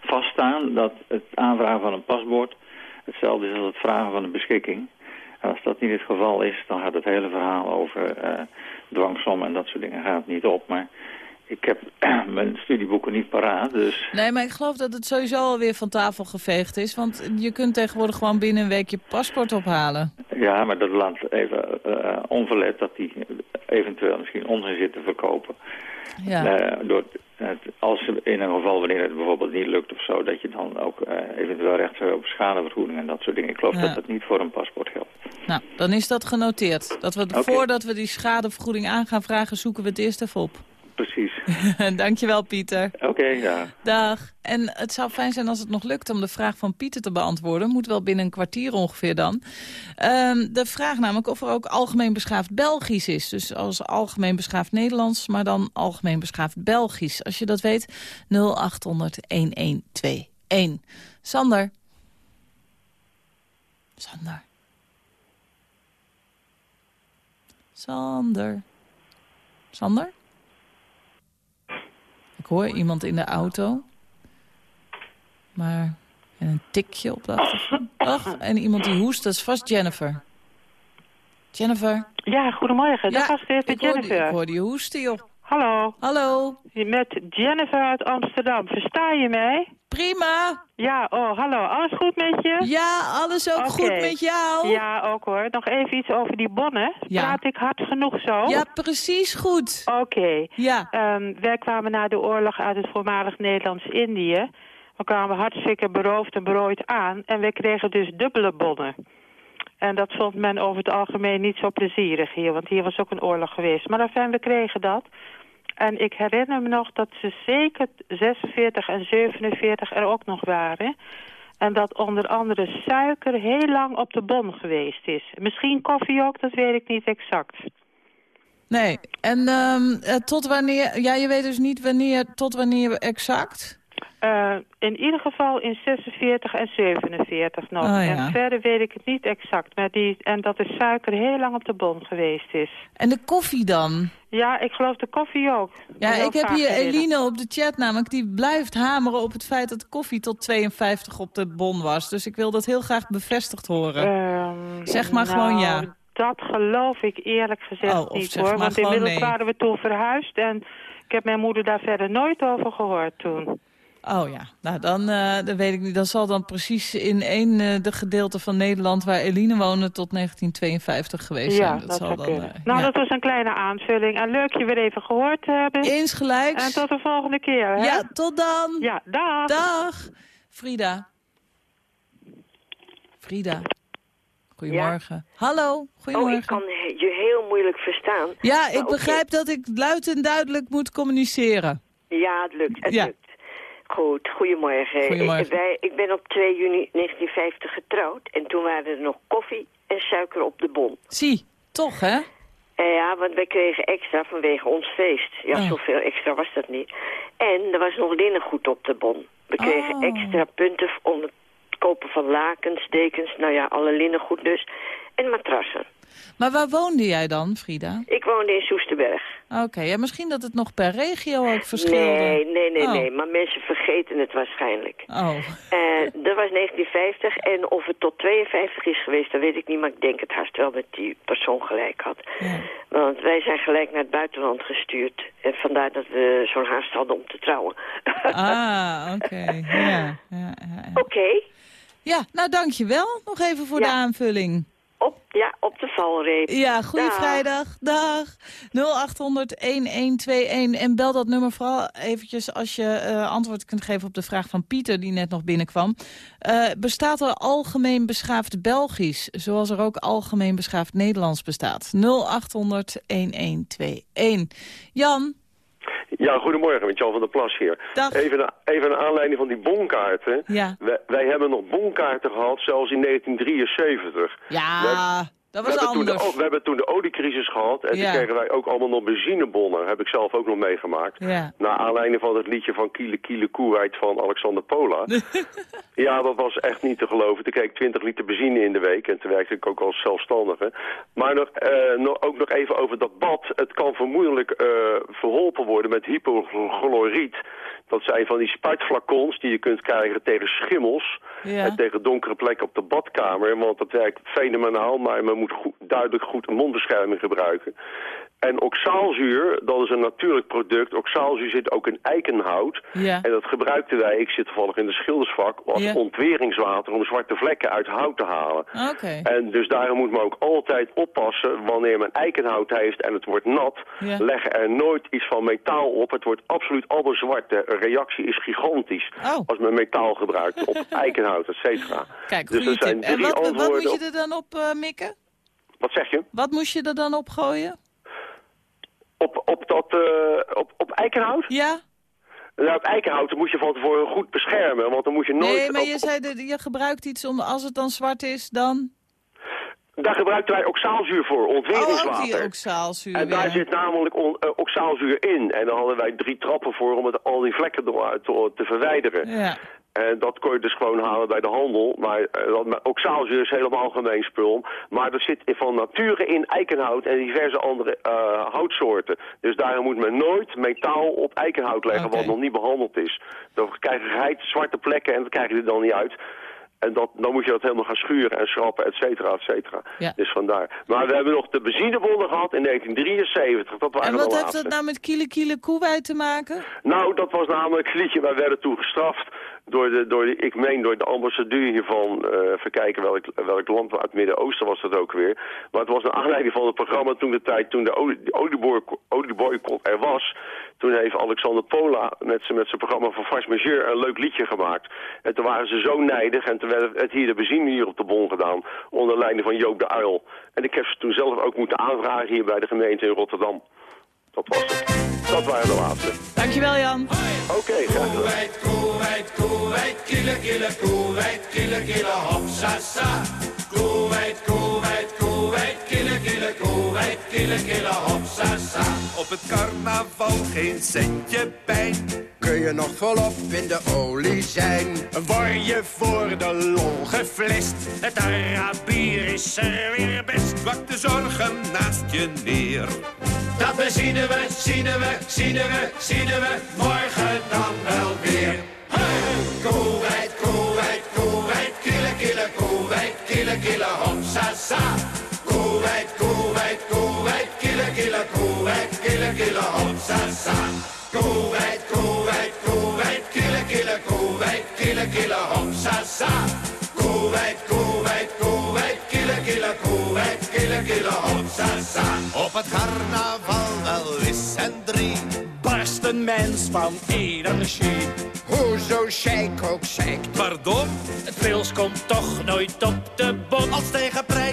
vaststaan dat het aanvragen van een paspoort hetzelfde is als het vragen van een beschikking. En als dat niet het geval is, dan gaat het hele verhaal over eh dwangsommen en dat soort dingen gaat niet op. Maar ik heb mijn studieboeken niet paraat, dus Nee, maar ik geloof dat het sowieso alweer van tafel geveegd is. Want je kunt tegenwoordig gewoon binnen een week je paspoort ophalen. Ja, maar dat laat even eh, onverlet dat die eventueel misschien onzin zit te verkopen. Ja. Eh, door het, als in een geval wanneer het bijvoorbeeld niet lukt of zo, dat je dan ook eh, eventueel recht zou hebben op schadevergoeding en dat soort dingen. Ik geloof Ja. dat dat niet voor een paspoort geldt. Nou, dan is dat genoteerd. Dat we. Voordat we die schadevergoeding aan gaan vragen, zoeken we het eerst even op. Dankjewel, Pieter. Oké, ja. Dag. En het zou fijn zijn als het nog lukt om de vraag van Pieter te beantwoorden. Moet wel binnen een kwartier ongeveer dan. Ehm, de vraag namelijk of er ook algemeen beschaafd Belgisch is. Dus als algemeen beschaafd Nederlands, maar dan algemeen beschaafd Belgisch. Als je dat weet, 0800-1121. Sander. Sander. Sander. Sander? Ik hoor iemand in de auto. Maar... En een tikje op de achtergrond. Ach, en iemand die hoest, dat is vast Jennifer. Jennifer? Ja, goedemorgen. Dag Astrid, met ik hoorde, Jennifer. ik hoorde je hoesten, joh. Hallo. Hallo. Met Jennifer uit Amsterdam. Versta je mij? Prima. Ja, oh, hallo. Alles goed met je? Ja, alles ook goed met jou? Ja, ook hoor. Nog even iets over die bonnen. Ja. Praat ik hard genoeg zo? Ja, precies goed. Oké. Ja. Ehm, wij kwamen na de oorlog uit het voormalig Nederlands-Indië. We kwamen hartstikke beroofd en berooid aan. En we kregen dus dubbele bonnen. En dat vond men over het algemeen niet zo plezierig hier. Want hier was ook een oorlog geweest. Maar enfin, we kregen dat. En ik herinner me nog dat ze zeker 46 en 47 er ook nog waren. En dat onder andere suiker heel lang op de bon geweest is. Misschien koffie ook, dat weet ik niet exact. Nee, en ehm, eh, tot wanneer... Ja, je weet dus niet wanneer, tot wanneer exact? Eh, in ieder geval in 46 en 47 nog. Oh, ja. En verder weet ik het niet exact. Maar die, en dat de suiker heel lang op de bon geweest is. En de koffie dan? Ja, ik geloof de koffie ook. Ja, ik heb hier. Eline op de chat namelijk. Die blijft hameren op het feit dat de koffie tot 52 op de bon was. Dus ik wil dat heel graag bevestigd horen. Ehm, zeg maar nou, gewoon ja. Dat geloof ik eerlijk gezegd Oh, niet hoor. Want inmiddels nee. waren we toen verhuisd. En ik heb mijn moeder daar verder nooit over gehoord toen. Oh ja, nou dan, eh, dan weet ik niet. Dan zal dan precies in één eh, de gedeelte van Nederland waar Eline woonde tot 1952 geweest ja, zijn. dat, zal zou dan. eh, nou, ja. dat was een kleine aanvulling. En leuk je weer even gehoord te hebben. Insgelijks. En tot de volgende keer. Hè? Ja, tot dan. Ja, dag. Dag. Frida. Frida. Goedemorgen. Hallo, goedemorgen. Oh, ik kan je heel moeilijk verstaan. Ja, ik begrijp dat ik luid en duidelijk moet communiceren. Ja, het lukt. Het Ja. lukt. Goed, goedemorgen. Goedemorgen. Ik, wij, ik ben op 2 juni 1950 getrouwd en toen waren er nog koffie en suiker op de bon. Zie, toch hè? Eh, ja, want wij kregen extra vanwege ons feest. Ja, Oh. zoveel extra was dat niet. En er was nog linnengoed op de bon. We kregen Oh. extra punten om het kopen van lakens, dekens, nou ja, alle linnengoed dus. En matrassen. Maar waar woonde jij dan, Frida? Ik woonde in Soesterberg. Oké, ja, misschien dat het nog per regio ook verschilde. Nee, nee, nee, Oh. nee. Maar mensen vergeten het waarschijnlijk. Oh, Eh, dat was 1950 en of het tot 52 is geweest, dat weet ik niet. Maar ik denk het haast wel dat die persoon gelijk had. Want wij zijn gelijk naar het buitenland gestuurd. En vandaar dat we zo'n haast hadden om te trouwen. ah, oké. Ja, ja. Oké. Ja, nou dankjewel nog even voor de aanvulling. Op, ja, op de valreep. Ja, goeie Dag. vrijdag. Dag. 0800-1121. En bel dat nummer vooral eventjes als je eh, antwoord kunt geven op de vraag van Pieter die net nog binnenkwam. Eh, bestaat er algemeen beschaafd Belgisch, zoals er ook algemeen beschaafd Nederlands bestaat? 0800-1121. Jan? Ja, goedemorgen, met Jan van der Plas hier. Dag. Even, even naar aanleiding van die bonkaarten. Ja. Wij, wij hebben nog bonkaarten gehad, zelfs in 1973. Ja, dat we was hebben toen de- we hebben toen de oliecrisis gehad en Ja. toen kregen wij ook allemaal nog benzinebonnen. Heb ik zelf ook nog meegemaakt. Ja. Naar aanleiding van het liedje van Kiele Kiele Koerheid van Alexander Pola. ja, dat was echt niet te geloven. Toen kreeg ik 20 liter benzine in de week en toen werkte ik ook als zelfstandige. Maar nog, eh, nog, ook nog even over dat bad. Het kan vermoedelijk eh, verholpen worden met hypochloriet. Dat zijn van die spuitflacons die je kunt krijgen tegen schimmels. Ja. En tegen donkere plekken op de badkamer. Want dat werkt fenomenaal, maar men moet goed, duidelijk goed een mondbescherming gebruiken. En oxaalzuur, dat is een natuurlijk product. Oxaalzuur zit ook in eikenhout. Ja. En dat gebruikten wij, ik zit toevallig in de schildersvak, als Ja. ontweringswater om zwarte vlekken uit hout te halen. En dus daarom moet men ook altijd oppassen wanneer men eikenhout heeft en het wordt nat. Ja. Leg er nooit iets van metaal op. Het wordt absoluut allemaal zwart. De reactie is gigantisch Oh. als men metaal gebruikt op eikenhout, et cetera. Kijk, dus er zijn tip. En drie wat, wat moet je er dan op eh, mikken? Wat zeg je? Wat moest je er dan op gooien? Op, op, dat, eh, op, op eikenhout? Ja. Nou, op eikenhout moet je van tevoren goed beschermen, want dan moet je nooit... Nee, maar op- je zei dat je gebruikt iets om, als het dan zwart is, dan... Daar gebruikten wij oxaalzuur voor, Oh, ontweringswater. die oxaalzuur En daar zit namelijk on- eh, oxaalzuur in. En daar hadden wij drie trappen voor om het, al die vlekken eruit te, te verwijderen. Ja. En dat kon je dus gewoon halen bij de handel. Maar eh, dat- maar oxaalzuur is helemaal gemeen spul. Maar dat zit van nature in eikenhout en diverse andere eh, houtsoorten. Dus daarom moet men nooit metaal op eikenhout leggen wat nog niet behandeld is. Dan krijg je geheid zwarte plekken en dat krijg je er dan niet uit. En dat, dan moet je dat helemaal gaan schuren en schrappen, et cetera, et cetera. Ja. Dus vandaar. Maar we hebben nog de benzinebonnen gehad in 1973. Dat waren En wat heeft dat nou met kiele kiele koewei te maken? Nou, dat was namelijk een liedje. Wij werden toen gestraft door de, door de ik meen, door de ambassadeur hiervan. eh even kijken welk, welk land uit het Midden-Oosten was dat ook weer. Maar het was een aanleiding van het programma toen de tijd, toen de olie- de olieboycott er was. Toen heeft Alexander Pola met zijn met zijn programma van Vars Majeur een leuk liedje gemaakt. En toen waren ze zo nijdig en toen werd het hier de benzine hier op de bon gedaan. Onder leiding van Joop de Uil. En ik heb ze toen zelf ook moeten aanvragen hier bij de gemeente in Rotterdam. Dat was het. Dat waren de laatste. Dankjewel Jan. Oké, graag gedaan. Kuwait, Kuwait, kille, kille, Kuwait, kille, kille, hop, sa, sa. Kuwait, Kuwait, Kuwait, kille, kille, Kille, kille, hop, sa, sa. Op het carnaval geen centje pijn. Kun je nog volop in de olie zijn? Word je voor de lol geflest. Het Arabier is er weer best. Wak de zorgen naast je neer. Dat bezien we, zien we, zien we, zien we, morgen dan wel weer. Hey! Kuwait, Kuwait, Kuwait, kille, kille, Kuwait, kille, kille, hop, Kuwait, kille, kille, hop, sa, sa. Kuwait, Kuwait, Kuwait, kille, kille, Kuwait, kille, kille, hop, sa, sa. Kuwait, Kuwait, Kuwait, kille, kille, Kuwait, kille, kille, hop, sa, sa. Op het carnaval wel wis en drie. Barst een mens van energie. Hoezo sheik ook zeikt? Pardon? Het pils komt toch nooit op de bon. Als tegen prijzen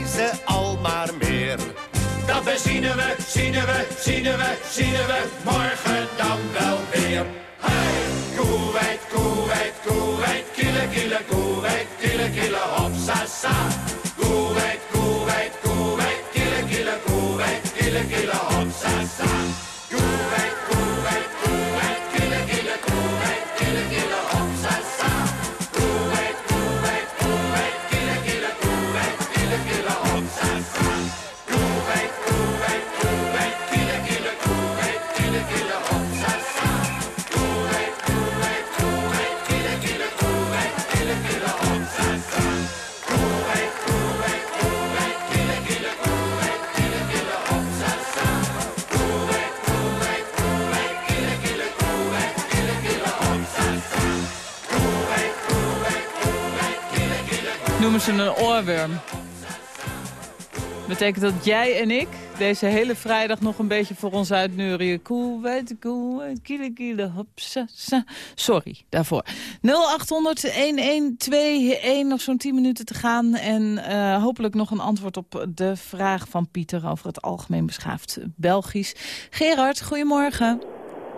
Betekent dat jij en ik deze hele vrijdag nog een beetje voor ons uitneurien. Koeweit, koeweit, kiele, kiele, hop, sa, sa. Sorry daarvoor. 0800-1121, nog zo'n 10 minuten te gaan. En eh, hopelijk nog een antwoord op de vraag van Pieter over het algemeen beschaafd Belgisch. Gerard, goedemorgen.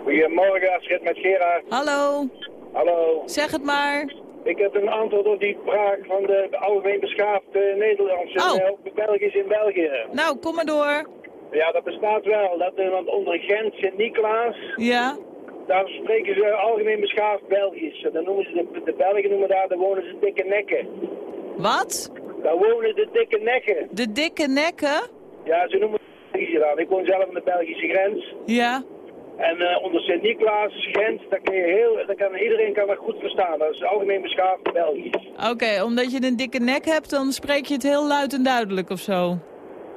Goedemorgen, Astrid met Gerard. Hallo. Hallo. Zeg het maar. Ik heb een antwoord op die vraag van de, algemeen beschaafd uh, Nederlands en Oh. uh, ook Belgisch in België. Nou, kom maar door. Ja, dat bestaat wel. Dat, uh, want onder Gent, Sint-Niklaas, Ja? daar spreken ze algemeen beschaafd Belgisch. En dan noemen ze de, de Belgen noemen daar, daar wonen ze dikke nekken. Wat? Daar wonen de dikke nekken. De dikke nekken? Ja, ze noemen het daar. Ik woon zelf aan de Belgische grens. Ja. En eh, onder Sint-Niklaas, Gent, daar kun je heel, daar kan, iedereen kan dat goed verstaan. Dat is algemeen beschaafd Belgisch. Oké, omdat je een dikke nek hebt, dan spreek je het heel luid en duidelijk of zo.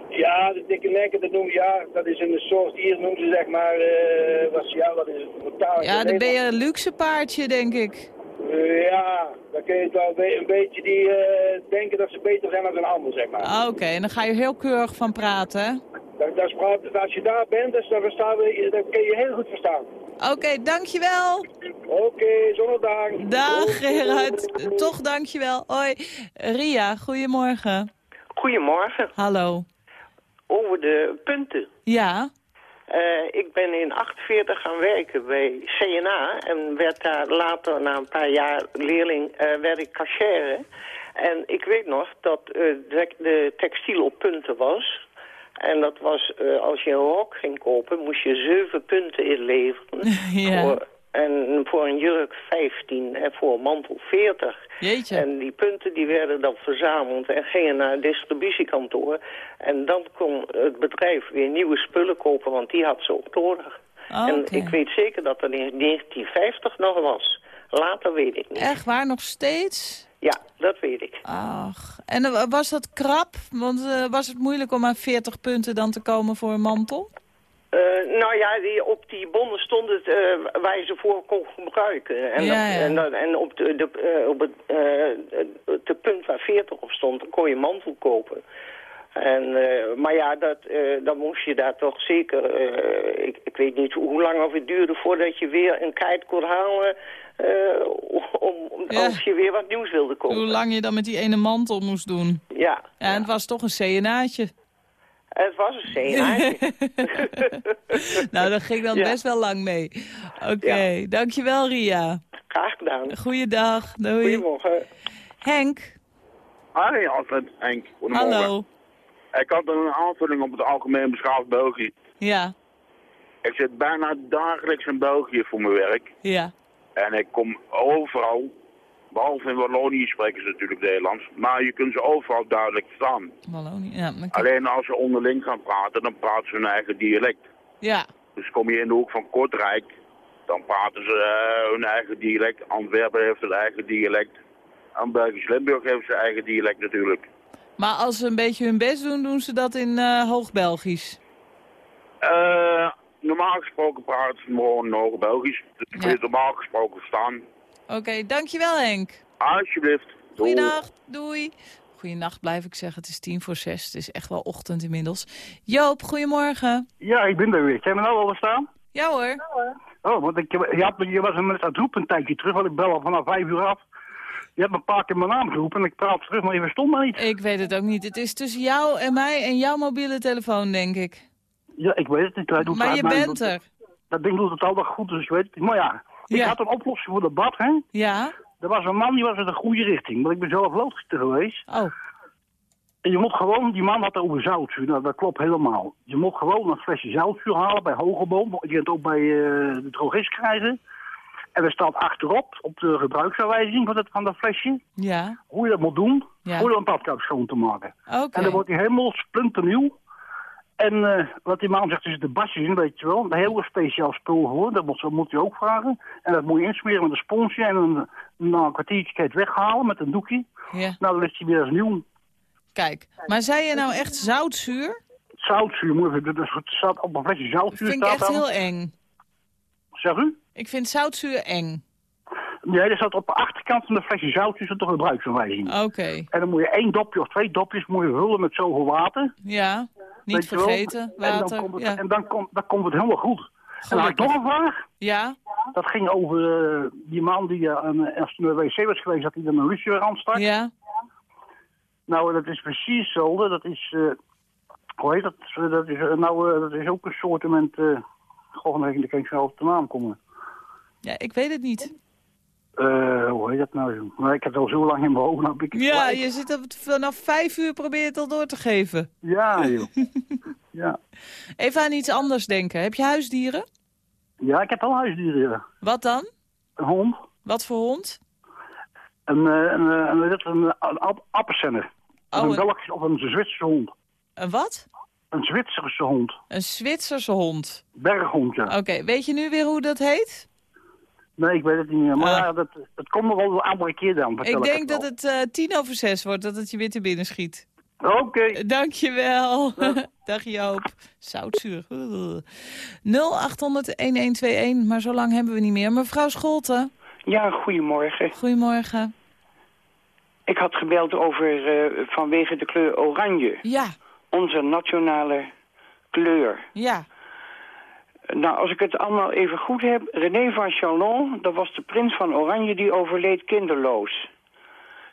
Ja, de dikke nekken, dat noemen ja, dat is een soort hier noemen ze zeg maar, eh wat, ja, wat is het taal? Ja, dan ben je een luxe paardje, denk ik. Ja, dan kun je het wel een beetje die eh, denken dat ze beter zijn dan een ander, zeg maar. Ah, Oké, en dan ga je heel keurig van praten, hè? Als je daar bent, dus dan, verstaan we, dan kun je heel goed verstaan. Oké, dankjewel. Oké, zonnedag. Dag Gerard. Toch dankjewel. Hoi. Ria, goedemorgen. Goedemorgen. Hallo. Over de punten. Ja? Eh, ik ben in 48 gaan werken bij CNA en werd daar later, na een paar jaar leerling, eh, werd ik cashier. En ik weet nog dat eh, de, de textiel op punten was. En dat was, eh, als je een rok ging kopen, moest je zeven punten inleveren. Ja. Voor, en voor een jurk 15 en voor een mantel 40. Jeetje. En die punten die werden dan verzameld en gingen naar het distributiekantoor. En dan kon het bedrijf weer nieuwe spullen kopen, want die had ze ook nodig. Oh, En ik weet zeker dat dat in 1950 nog was. Later weet ik niet. Echt waar, nog steeds? Ja, dat weet ik. Ach, en eh, was dat krap? Want eh, was het moeilijk om aan 40 punten dan te komen voor een mantel? Eh, nou ja, die, op die bonnen stond het waar je ze voor kon gebruiken. En, Ja, en, en op, de, de, op het, de punt waar 40 op stond, dan kon je mantel kopen. En, maar ja, dat, dan moest je daar toch zeker... ik, ik weet niet hoe lang of het duurde voordat je weer een kite kon halen... eh, om, om- Ja. als je weer wat nieuws wilde kopen. Hoe lang je dan met die ene mantel moest doen? Ja, Ja, en het was toch een CNA'tje. het was een CNA'tje. nou, dat ging dan Ja. best wel lang mee. Oké, dankjewel Ria. Graag gedaan. Goeiedag, doei. Goedemorgen. Henk, Hoi Alfred, Henk. Goedemorgen. hallo. Ik had een aanvulling op het algemeen beschaafd België. Ja, Ik zit bijna dagelijks in België voor mijn werk. ja. En ik kom overal, behalve in Wallonië spreken ze natuurlijk Nederlands, maar je kunt ze overal duidelijk verstaan. Wallonië, ja. oké. Alleen als ze onderling gaan praten, dan praten ze hun eigen dialect. Ja, Dus kom je in de hoek van Kortrijk, dan praten ze eh, hun eigen dialect. Antwerpen heeft hun eigen dialect. En Belgisch Limburg heeft zijn eigen dialect natuurlijk. maar als ze een beetje hun best doen, doen ze dat in eh Hoog-Belgisch. Eh, normaal gesproken praten ze gewoon nog Belgisch. Dus je normaal gesproken verstaan. Oké, dankjewel Henk. Alsjeblieft. Doei. Goeiedag, doei. Goeienacht blijf ik zeggen, het is tien voor zes. Het is echt wel ochtend inmiddels. Joop, goedemorgen. Ja, ik ben er weer. Kan je me nou al verstaan? Ja hoor. Oh, want ik, je, had, je was me net aan het roepen een tijdje terug, want ik bel al vanaf vijf uur af. Je hebt me een paar keer mijn naam geroepen en ik praat terug, maar je verstond me niet. Ik weet het ook niet. Het is tussen jou en mij en jouw mobiele telefoon, denk ik. Ja, ik weet het niet. Hij doet Maar je bent er. Dat ding doet het altijd goed, dus ik weet het niet. Maar ja, ik Ja. had een oplossing voor de bad, hè. Ja? Er was een man, die was in de goede richting, maar ik ben zelf loodgieter geweest. Oh. En je moet gewoon, die man had het over zoutzuur, nou dat klopt helemaal. Je moet gewoon een flesje zoutzuur halen bij Hogeboom. Je kunt het ook bij eh, de drogist krijgen. En er staat achterop, op de gebruiksaanwijzing van, het, van dat flesje, Ja. hoe je dat moet doen, Ja. voor een badkuip schoon te maken. Oké. En dan wordt hij helemaal splinternieuw. En eh, wat die man zegt, er zitten basjes in, weet je wel. Een heel speciaal spul voor, dat moet, dat moet hij ook vragen. En dat moet je insmeren met een sponsje en een, na een kwartiertje kan je het weghalen met een doekje. Ja. Nou, dan is hij weer als nieuw. Kijk, maar zei je nou echt zoutzuur? Zoutzuur, moet je, dus het staat op een flesje zoutzuur. Vind ik echt heel eng. Zeg u? Ik vind zoutzuur eng. Nee, er staat op de achterkant van de flesje zoutzuur toch een gebruiksaanwijzing. Oké. En dan moet je één dopje of twee dopjes moet je vullen met zoveel water. Ja, niet je wel? vergeten, En dan komt het, ja. en dan komt, dan komt het helemaal goed. En dan had ik nog een vraag. Ja? Dat ging over eh, die man die eh, een- als hij naar de wc was geweest, dat hij dan een lucifer aanstak. Ja? Nou, dat is precies hetzelfde. Dat is, eh, hoe heet dat? Dat is, eh, nou, eh, dat is ook een soortement, eh goh, dan kan ik zo op de naam komen. Ja, ik weet het niet. Eh, hoe heet dat nou? Maar ik heb al zo lang in mijn hoofd. Heb ik het Ja, gelijk. je zit op, vanaf vijf uur probeer je het al door te geven. Ja, joh. ja. Even aan iets anders denken. Heb je huisdieren? ja, ik heb al huisdieren, ja. Wat dan? Een hond. Wat voor hond? Een, eh, een, eh, een, een, een, een. Oh, een een- Belgische of een Zwitserse hond. Een wat? Een Zwitserse hond. Een Zwitserse hond. Berghond, ja. Oké, weet je nu weer hoe dat heet? Nee, ik weet het niet meer. Maar Ah. ja, dat, dat komt nog wel een andere keer dan. Ik denk dat het eh, tien over zes wordt, dat het je weer te binnen schiet. Oké. Dankjewel. Dag Joop. Zoutzuur. Oeh. 0800-1121, maar zo lang hebben we niet meer. Mevrouw Scholten. Ja, goedemorgen. Goedemorgen. Ik had gebeld over eh, vanwege de kleur oranje. Ja. Onze nationale kleur. Ja. Nou, als ik het allemaal even goed heb... René van Chalon, dat was de prins van Oranje, die overleed kinderloos.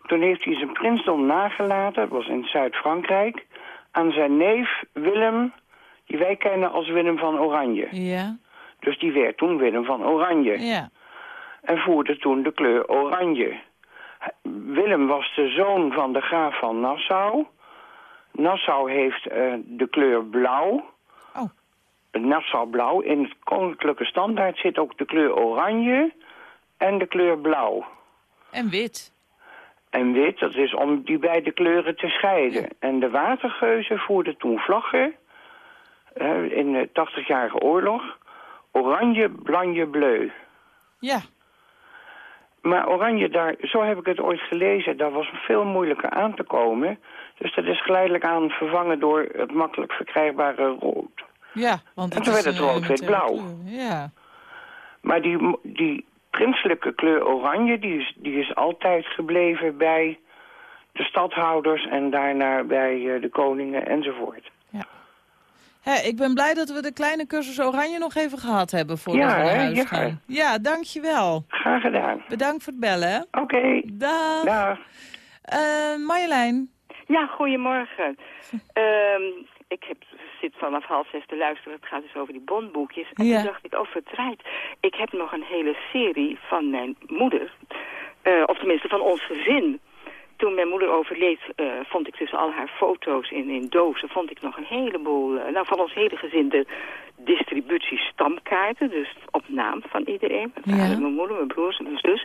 Toen heeft hij zijn prinsdom nagelaten, dat was in Zuid-Frankrijk... aan zijn neef Willem, die wij kennen als Willem van Oranje. Ja. Dus die werd toen Willem van Oranje. Ja. En voerde toen de kleur oranje. Willem was de zoon van de graaf van Nassau. Nassau heeft eh, de kleur blauw. Nassau blauw. In het koninklijke standaard zit ook de kleur oranje en de kleur blauw. En wit. En wit, dat is om die beide kleuren te scheiden. En de watergeuzen voerden toen vlaggen eh, in de 80-jarige oorlog. Oranje, blanje, bleu. Ja. Maar oranje, daar, zo heb ik het ooit gelezen, daar was veel moeilijker aan te komen. Dus dat is geleidelijk aan vervangen door het makkelijk verkrijgbare rood. Ja, want En toen werd het een rood, wit, blauw. Ja. Maar die, die prinselijke kleur oranje, die is, die is altijd gebleven bij de stadhouders en daarna bij eh, de koningen enzovoort. Hé, ik ben blij dat we de kleine cursus Oranje nog even gehad hebben voordat Ja, we naar hè? huis Ja. gaan. Ja, dankjewel. Graag gedaan. Bedankt voor het bellen? Oké. Dag. Dag. Eh, Marjolein. Ja, goedemorgen. Ehm, ik heb, zit vanaf half zes te luisteren. Het gaat dus over die bondboekjes. En Ja. toen dacht ik, oh verdraaid. Ik heb nog een hele serie van mijn moeder. eh, of tenminste van ons gezin. Toen mijn moeder overleed, eh, vond ik tussen al haar foto's in, in dozen... vond ik nog een heleboel, eh, nou van ons hele gezin... de distributiestamkaarten, dus op naam van iedereen. Mijn vader, mijn moeder, mijn broers en mijn zus.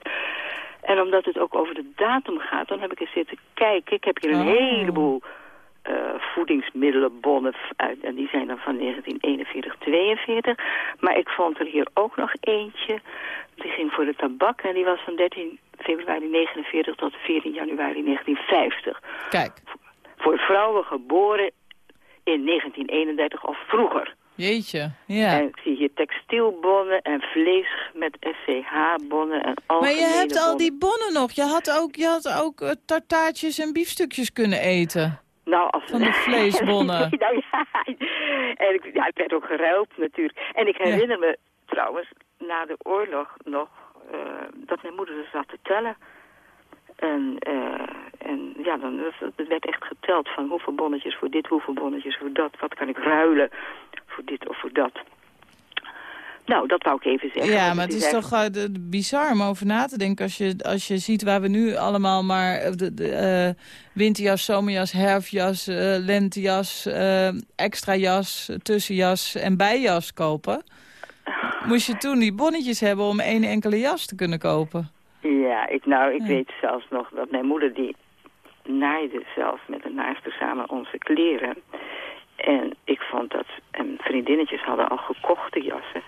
En omdat het ook over de datum gaat, dan heb ik eens zitten kijken. Ik heb hier een Oh. heleboel eh, voedingsmiddelenbonnen uit. En die zijn dan van 1941, 42. Maar ik vond er hier ook nog eentje. Die ging voor de tabak en die was van 13 februari 49 tot 14 januari 1950. Kijk. Voor vrouwen geboren in 1931 of vroeger. Jeetje, ja. En ik zie hier textielbonnen en vlees met SCH-bonnen en Maar algemene je hebt al die bonnen nog. Je had ook, je had ook eh, tartaartjes en biefstukjes kunnen eten. Nou, als... Van de vleesbonnen. nou, ja. En ik, ja, werd ook geruild natuurlijk. En ik herinner me trouwens, na de oorlog nog, eh, dat mijn moeder dus zat te tellen. En, eh, en ja, dan het werd echt geteld van hoeveel bonnetjes voor dit, hoeveel bonnetjes voor dat. Wat kan ik ruilen voor dit of voor dat. Nou, dat wou ik even zeggen. Ja, maar het is echt- toch de- bizar om over na te denken als je, als je ziet waar we nu allemaal maar eh, de, de, eh, winterjas, zomerjas, herfjas, lentejas, extra jas, tussenjas en bijjas kopen. Moest je toen die bonnetjes hebben om één enkele jas te kunnen kopen. Ja, ik, nou, ik weet zelfs nog dat mijn moeder die naaide zelf met een naaister samen onze kleren. En ik vond dat, en vriendinnetjes hadden al gekochte jassen.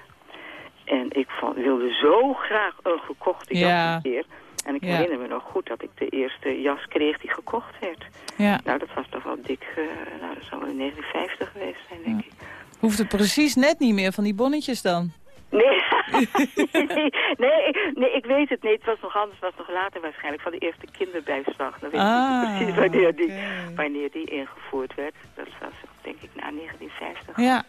En ik vond, wilde zo graag een gekochte jas Ja. een keer. En ik Ja. herinner me nog goed dat ik de eerste jas kreeg die gekocht werd. Ja. Nou, dat was toch wel dik, eh, nou, dat zou wel in 1950 geweest zijn, denk ik. Hoeft het precies net niet meer van die bonnetjes dan. Nee. nee, nee, nee, ik weet het niet. Het was nog anders, het was nog later waarschijnlijk van de eerste kinderbijslag. Dan weet ik Ah, niet precies wanneer die, wanneer die ingevoerd werd. Dat was denk ik na 1950. Ja.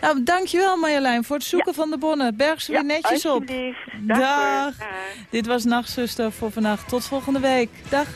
Nou, dankjewel Marjolein voor het zoeken van de bonnen. Berg ze Ja, weer netjes op. Dag Dag. Dag. Dit was Nachtzuster voor vannacht. Tot volgende week. Dag.